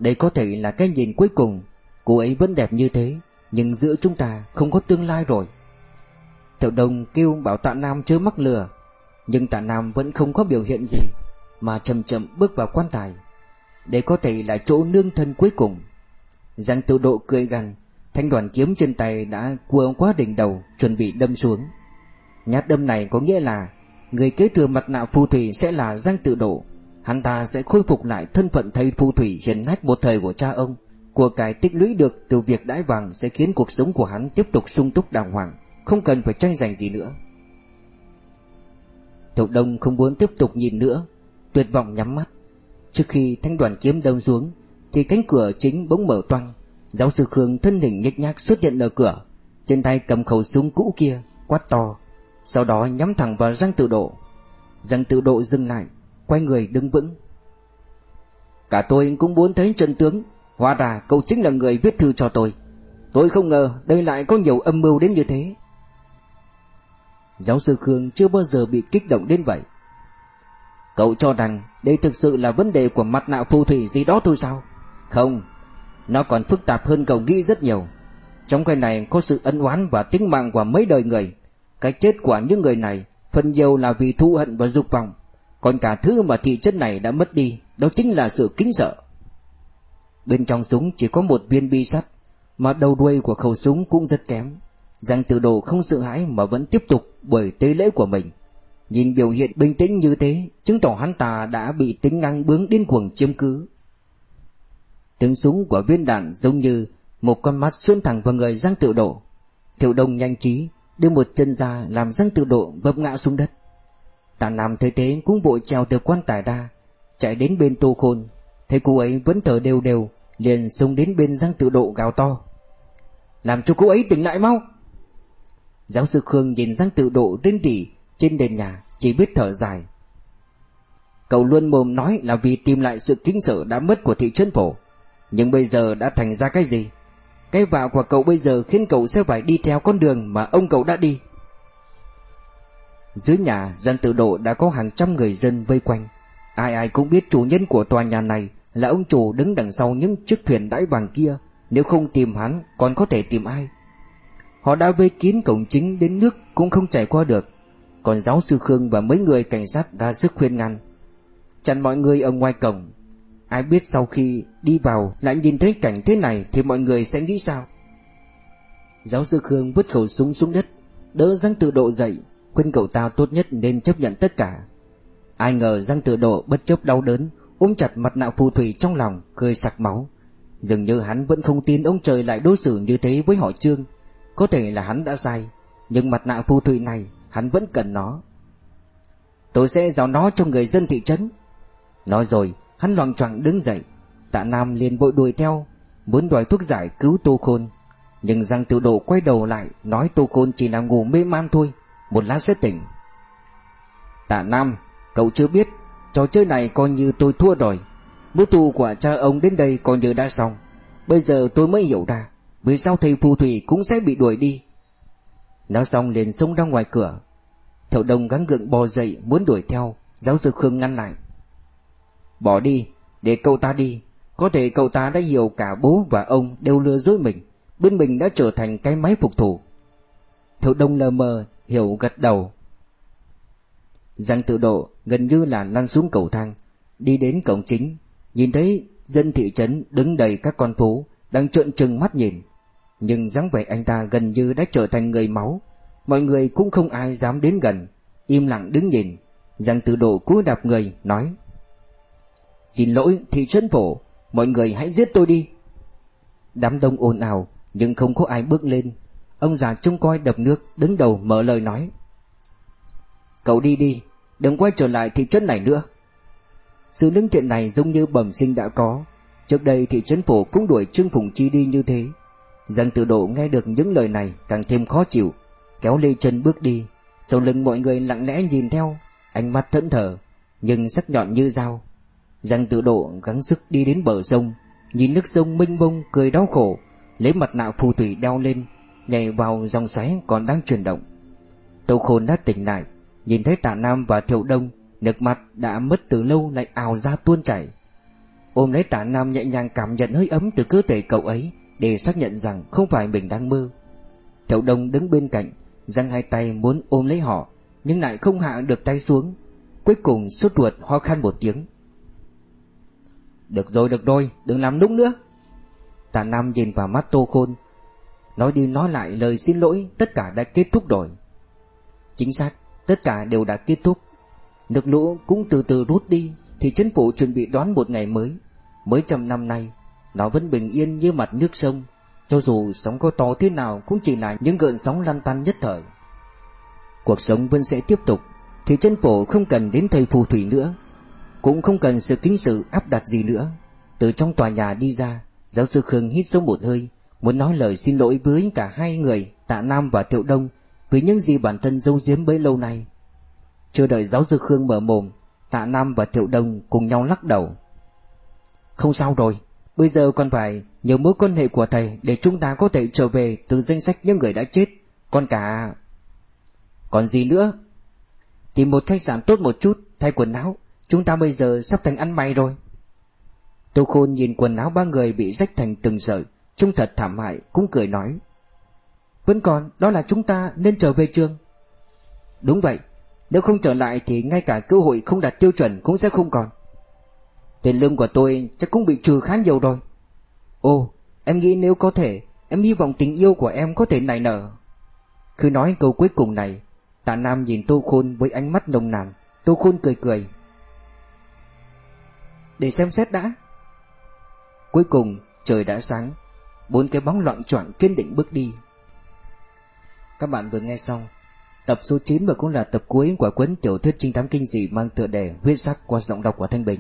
đây có thể là cái nhìn cuối cùng. Cô ấy vẫn đẹp như thế, Nhưng giữa chúng ta không có tương lai rồi. Thiệu đồng kêu bảo tạ Nam chớ mắc lừa, Nhưng tạ Nam vẫn không có biểu hiện gì, Mà chậm chậm bước vào quan tài. Đây có thể là chỗ nương thân cuối cùng. Giang tự độ cười gằn, Thanh đoàn kiếm trên tay đã cua quá đỉnh đầu, Chuẩn bị đâm xuống. Nhát đâm này có nghĩa là Người kế thừa mặt nạ phù thủy sẽ là Giang tự độ. Hắn ta sẽ khôi phục lại thân phận thầy phù thủy hiền hách một thời của cha ông. Của cải tích lũy được từ việc đãi vàng sẽ khiến cuộc sống của hắn tiếp tục sung túc đàng hoàng, Không cần phải tranh giành gì nữa. Thục đông không muốn tiếp tục nhìn nữa, Tuyệt vọng nhắm mắt. Trước khi thanh đoàn kiếm đâm xuống, Thì cánh cửa chính bỗng mở toang. Giáo sư Khương thân hình nhếch nhác xuất hiện ở cửa, Trên tay cầm khẩu súng cũ kia, Quát to, Sau đó nhắm thẳng vào răng tự độ. Răng tự độ dừng lại Quay người đứng vững. Cả tôi cũng muốn thấy chân tướng. Hóa ra cậu chính là người viết thư cho tôi. Tôi không ngờ đây lại có nhiều âm mưu đến như thế. Giáo sư Khương chưa bao giờ bị kích động đến vậy. Cậu cho rằng đây thực sự là vấn đề của mặt nạ phù thủy gì đó thôi sao? Không, Nó còn phức tạp hơn cậu nghĩ rất nhiều. Trong cái này có sự ân oán và tính mạng của mấy đời người. Cái chết của những người này Phần nhiều là vì thù hận và dục vọng. Còn cả thứ mà thị trấn này đã mất đi, Đó chính là sự kính sợ. Bên trong súng chỉ có một viên bi sắt, Mà đầu đuôi của khẩu súng cũng rất kém. Giang tự đồ không sợ hãi mà vẫn tiếp tục bởi tế lễ của mình. Nhìn biểu hiện bình tĩnh như thế, Chứng tỏ hắn ta đã bị tính ngang bướng điên cuồng chiếm cứ. Tiếng súng của viên đạn giống như Một con mắt xuyên thẳng vào người Giang tự độ Thiệu đông nhanh trí, Đưa một chân ra làm Giang tự độ vấp ngã xuống đất. Tạ Nam thấy thế cũng vội trèo từ quan tài ra, Chạy đến bên tô khôn Thấy cô ấy vẫn thở đều đều, Liền xông đến bên Giang tự độ gào to Làm cho cô ấy tỉnh lại mau Giáo sư Khương nhìn Giang tự độ rên rỉ trên nền nhà, chỉ biết thở dài. Cậu luôn mồm nói là vì tìm lại sự kính sợ đã mất của thị trấn phổ. Nhưng bây giờ đã thành ra cái gì? Cái vào của cậu bây giờ khiến cậu sẽ phải đi theo con đường mà ông cậu đã đi. Dưới nhà, dân tự độ đã có hàng trăm người dân vây quanh. Ai ai cũng biết chủ nhân của tòa nhà này là ông chủ đứng đằng sau những chiếc thuyền đáy vàng kia. Nếu không tìm hắn, còn có thể tìm ai? Họ đã vây kín cổng chính đến nước cũng không chạy qua được còn giáo sư Khương và mấy người cảnh sát đã sức khuyên ngăn Chặn mọi người ở ngoài cổng Ai biết sau khi đi vào lại nhìn thấy cảnh thế này Thì mọi người sẽ nghĩ sao Giáo sư Khương vứt khẩu súng xuống đất, Đỡ răng Tự Độ dậy Khuyên cậu ta tốt nhất nên chấp nhận tất cả Ai ngờ Giang Tự Độ bất chấp đau đớn Ôm chặt mặt nạ phù thủy trong lòng Cười sặc máu Dường như hắn vẫn không tin ông trời lại đối xử như thế với họ Trương Có thể là hắn đã sai Nhưng mặt nạ phù thủy này hắn vẫn cần nó. Tôi sẽ giao nó cho người dân thị trấn. Nói rồi, hắn loằng choạng đứng dậy. Tạ Nam liền vội đuổi theo, muốn đòi thuốc giải cứu Tô Khôn. Nhưng Giang Tiểu Độ quay đầu lại, nói Tô Khôn chỉ là ngủ mê man thôi, một lát sẽ tỉnh. Tạ Nam, cậu chưa biết, trò chơi này coi như tôi thua rồi. Bố thù của cha ông đến đây coi như đã xong. Bây giờ tôi mới hiểu ra, vì sao thầy phù thủy cũng sẽ bị đuổi đi. Nói xong liền xông ra ngoài cửa Thiệu đông gắng gượng bò dậy muốn đuổi theo Giáo sư Khương ngăn lại Bỏ đi Để cậu ta đi Có thể cậu ta đã hiểu cả bố và ông đều lừa dối mình Bên mình đã trở thành cái máy phục thủ Thiệu đông lờ mờ Hiểu gật đầu. Giang tự độ gần như là lăn xuống cầu thang, Đi đến cổng chính, Nhìn thấy dân thị trấn đứng đầy các con phố Đang trợn trừng mắt nhìn. Nhưng dáng vẻ anh ta gần như đã trở thành người máu. Mọi người cũng không ai dám đến gần. Im lặng đứng nhìn. Giang tự độ cúi đạp người, nói, Xin lỗi, thị trấn phổ. Mọi người hãy giết tôi đi. Đám đông ồn ào, Nhưng không có ai bước lên. Ông già trông coi đập nước, đứng đầu mở lời nói. Cậu đi đi, Đừng quay trở lại thị trấn này nữa. Sự lương thiện này giống như bẩm sinh đã có. Trước đây thị trấn phổ cũng đuổi Trương Phùng Chi đi như thế. Giang tự độ nghe được những lời này càng thêm khó chịu, Kéo lê chân bước đi. Sau lưng mọi người lặng lẽ nhìn theo, Ánh mắt thẫn thờ, Nhưng sắc nhọn như dao. Giang tự độ gắng sức đi đến bờ sông, Nhìn nước sông mênh mông, cười đau khổ, Lấy mặt nạ phù thủy đeo lên. Nhảy vào dòng xoáy còn đang chuyển động Tô khôn đã tỉnh lại Nhìn thấy tạ Nam và Thiệu Đông Nước mặt đã mất từ lâu lại ào ra tuôn chảy Ôm lấy tạ Nam nhẹ nhàng cảm nhận hơi ấm từ cơ thể cậu ấy để xác nhận rằng không phải mình đang mơ. Thiệu Đông đứng bên cạnh, giang hai tay muốn ôm lấy họ, nhưng lại không hạ được tay xuống. Cuối cùng sốt ruột ho khan một tiếng. Được rồi, được rồi, đừng làm nũng nữa. Tạ Nam nhìn vào mắt Tô Khôn, nói đi nói lại lời xin lỗi, tất cả đã kết thúc rồi. Chính xác, tất cả đều đã kết thúc. Nước lũ cũng từ từ rút đi, thì chính phủ chuẩn bị đón một ngày mới. Mới trăm năm nay, nó vẫn bình yên như mặt nước sông Cho dù sóng có to thế nào Cũng chỉ là những gợn sóng lăn tăn nhất thời Cuộc sống vẫn sẽ tiếp tục Thì chân phổ không cần đến thầy phù thủy nữa Cũng không cần sự kính sự áp đặt gì nữa Từ trong tòa nhà đi ra Giáo sư Khương hít sâu một hơi Muốn nói lời xin lỗi với cả hai người, Tạ Nam và Thiệu Đông, Vì những gì bản thân giấu giếm bấy lâu nay. Chưa đợi giáo sư Khương mở mồm, Tạ Nam và Thiệu Đông cùng nhau lắc đầu. Không sao rồi, Bây giờ còn phải nhớ mối quan hệ của thầy Để chúng ta có thể trở về từ danh sách những người đã chết. Còn cả Còn gì nữa? Tìm một khách sạn tốt một chút, Thay quần áo. Chúng ta bây giờ sắp thành ăn mày rồi. Tô Khôn nhìn quần áo ba người bị rách thành từng sợi. Trông thật thảm hại, Cũng cười nói. Vẫn còn, đó là chúng ta nên trở về trường. Đúng vậy, Nếu không trở lại thì ngay cả cơ hội không đạt tiêu chuẩn cũng sẽ không còn. Tiền lương của tôi chắc cũng bị trừ khá nhiều rồi. Ồ, Em nghĩ nếu có thể, Em hy vọng tình yêu của em có thể nảy nở. Cứ nói câu cuối cùng này, Tạ Nam nhìn Tô Khôn với ánh mắt nồng nàn. Tô Khôn cười cười. Để xem xét đã. Cuối cùng, trời đã sáng. Bốn cái bóng loạn choạng kiên định bước đi. Các bạn vừa nghe xong, Tập số 9 và cũng là tập cuối của cuốn tiểu thuyết trinh thám kinh dị mang tựa đề huyết sắc qua giọng đọc của Thanh Bình.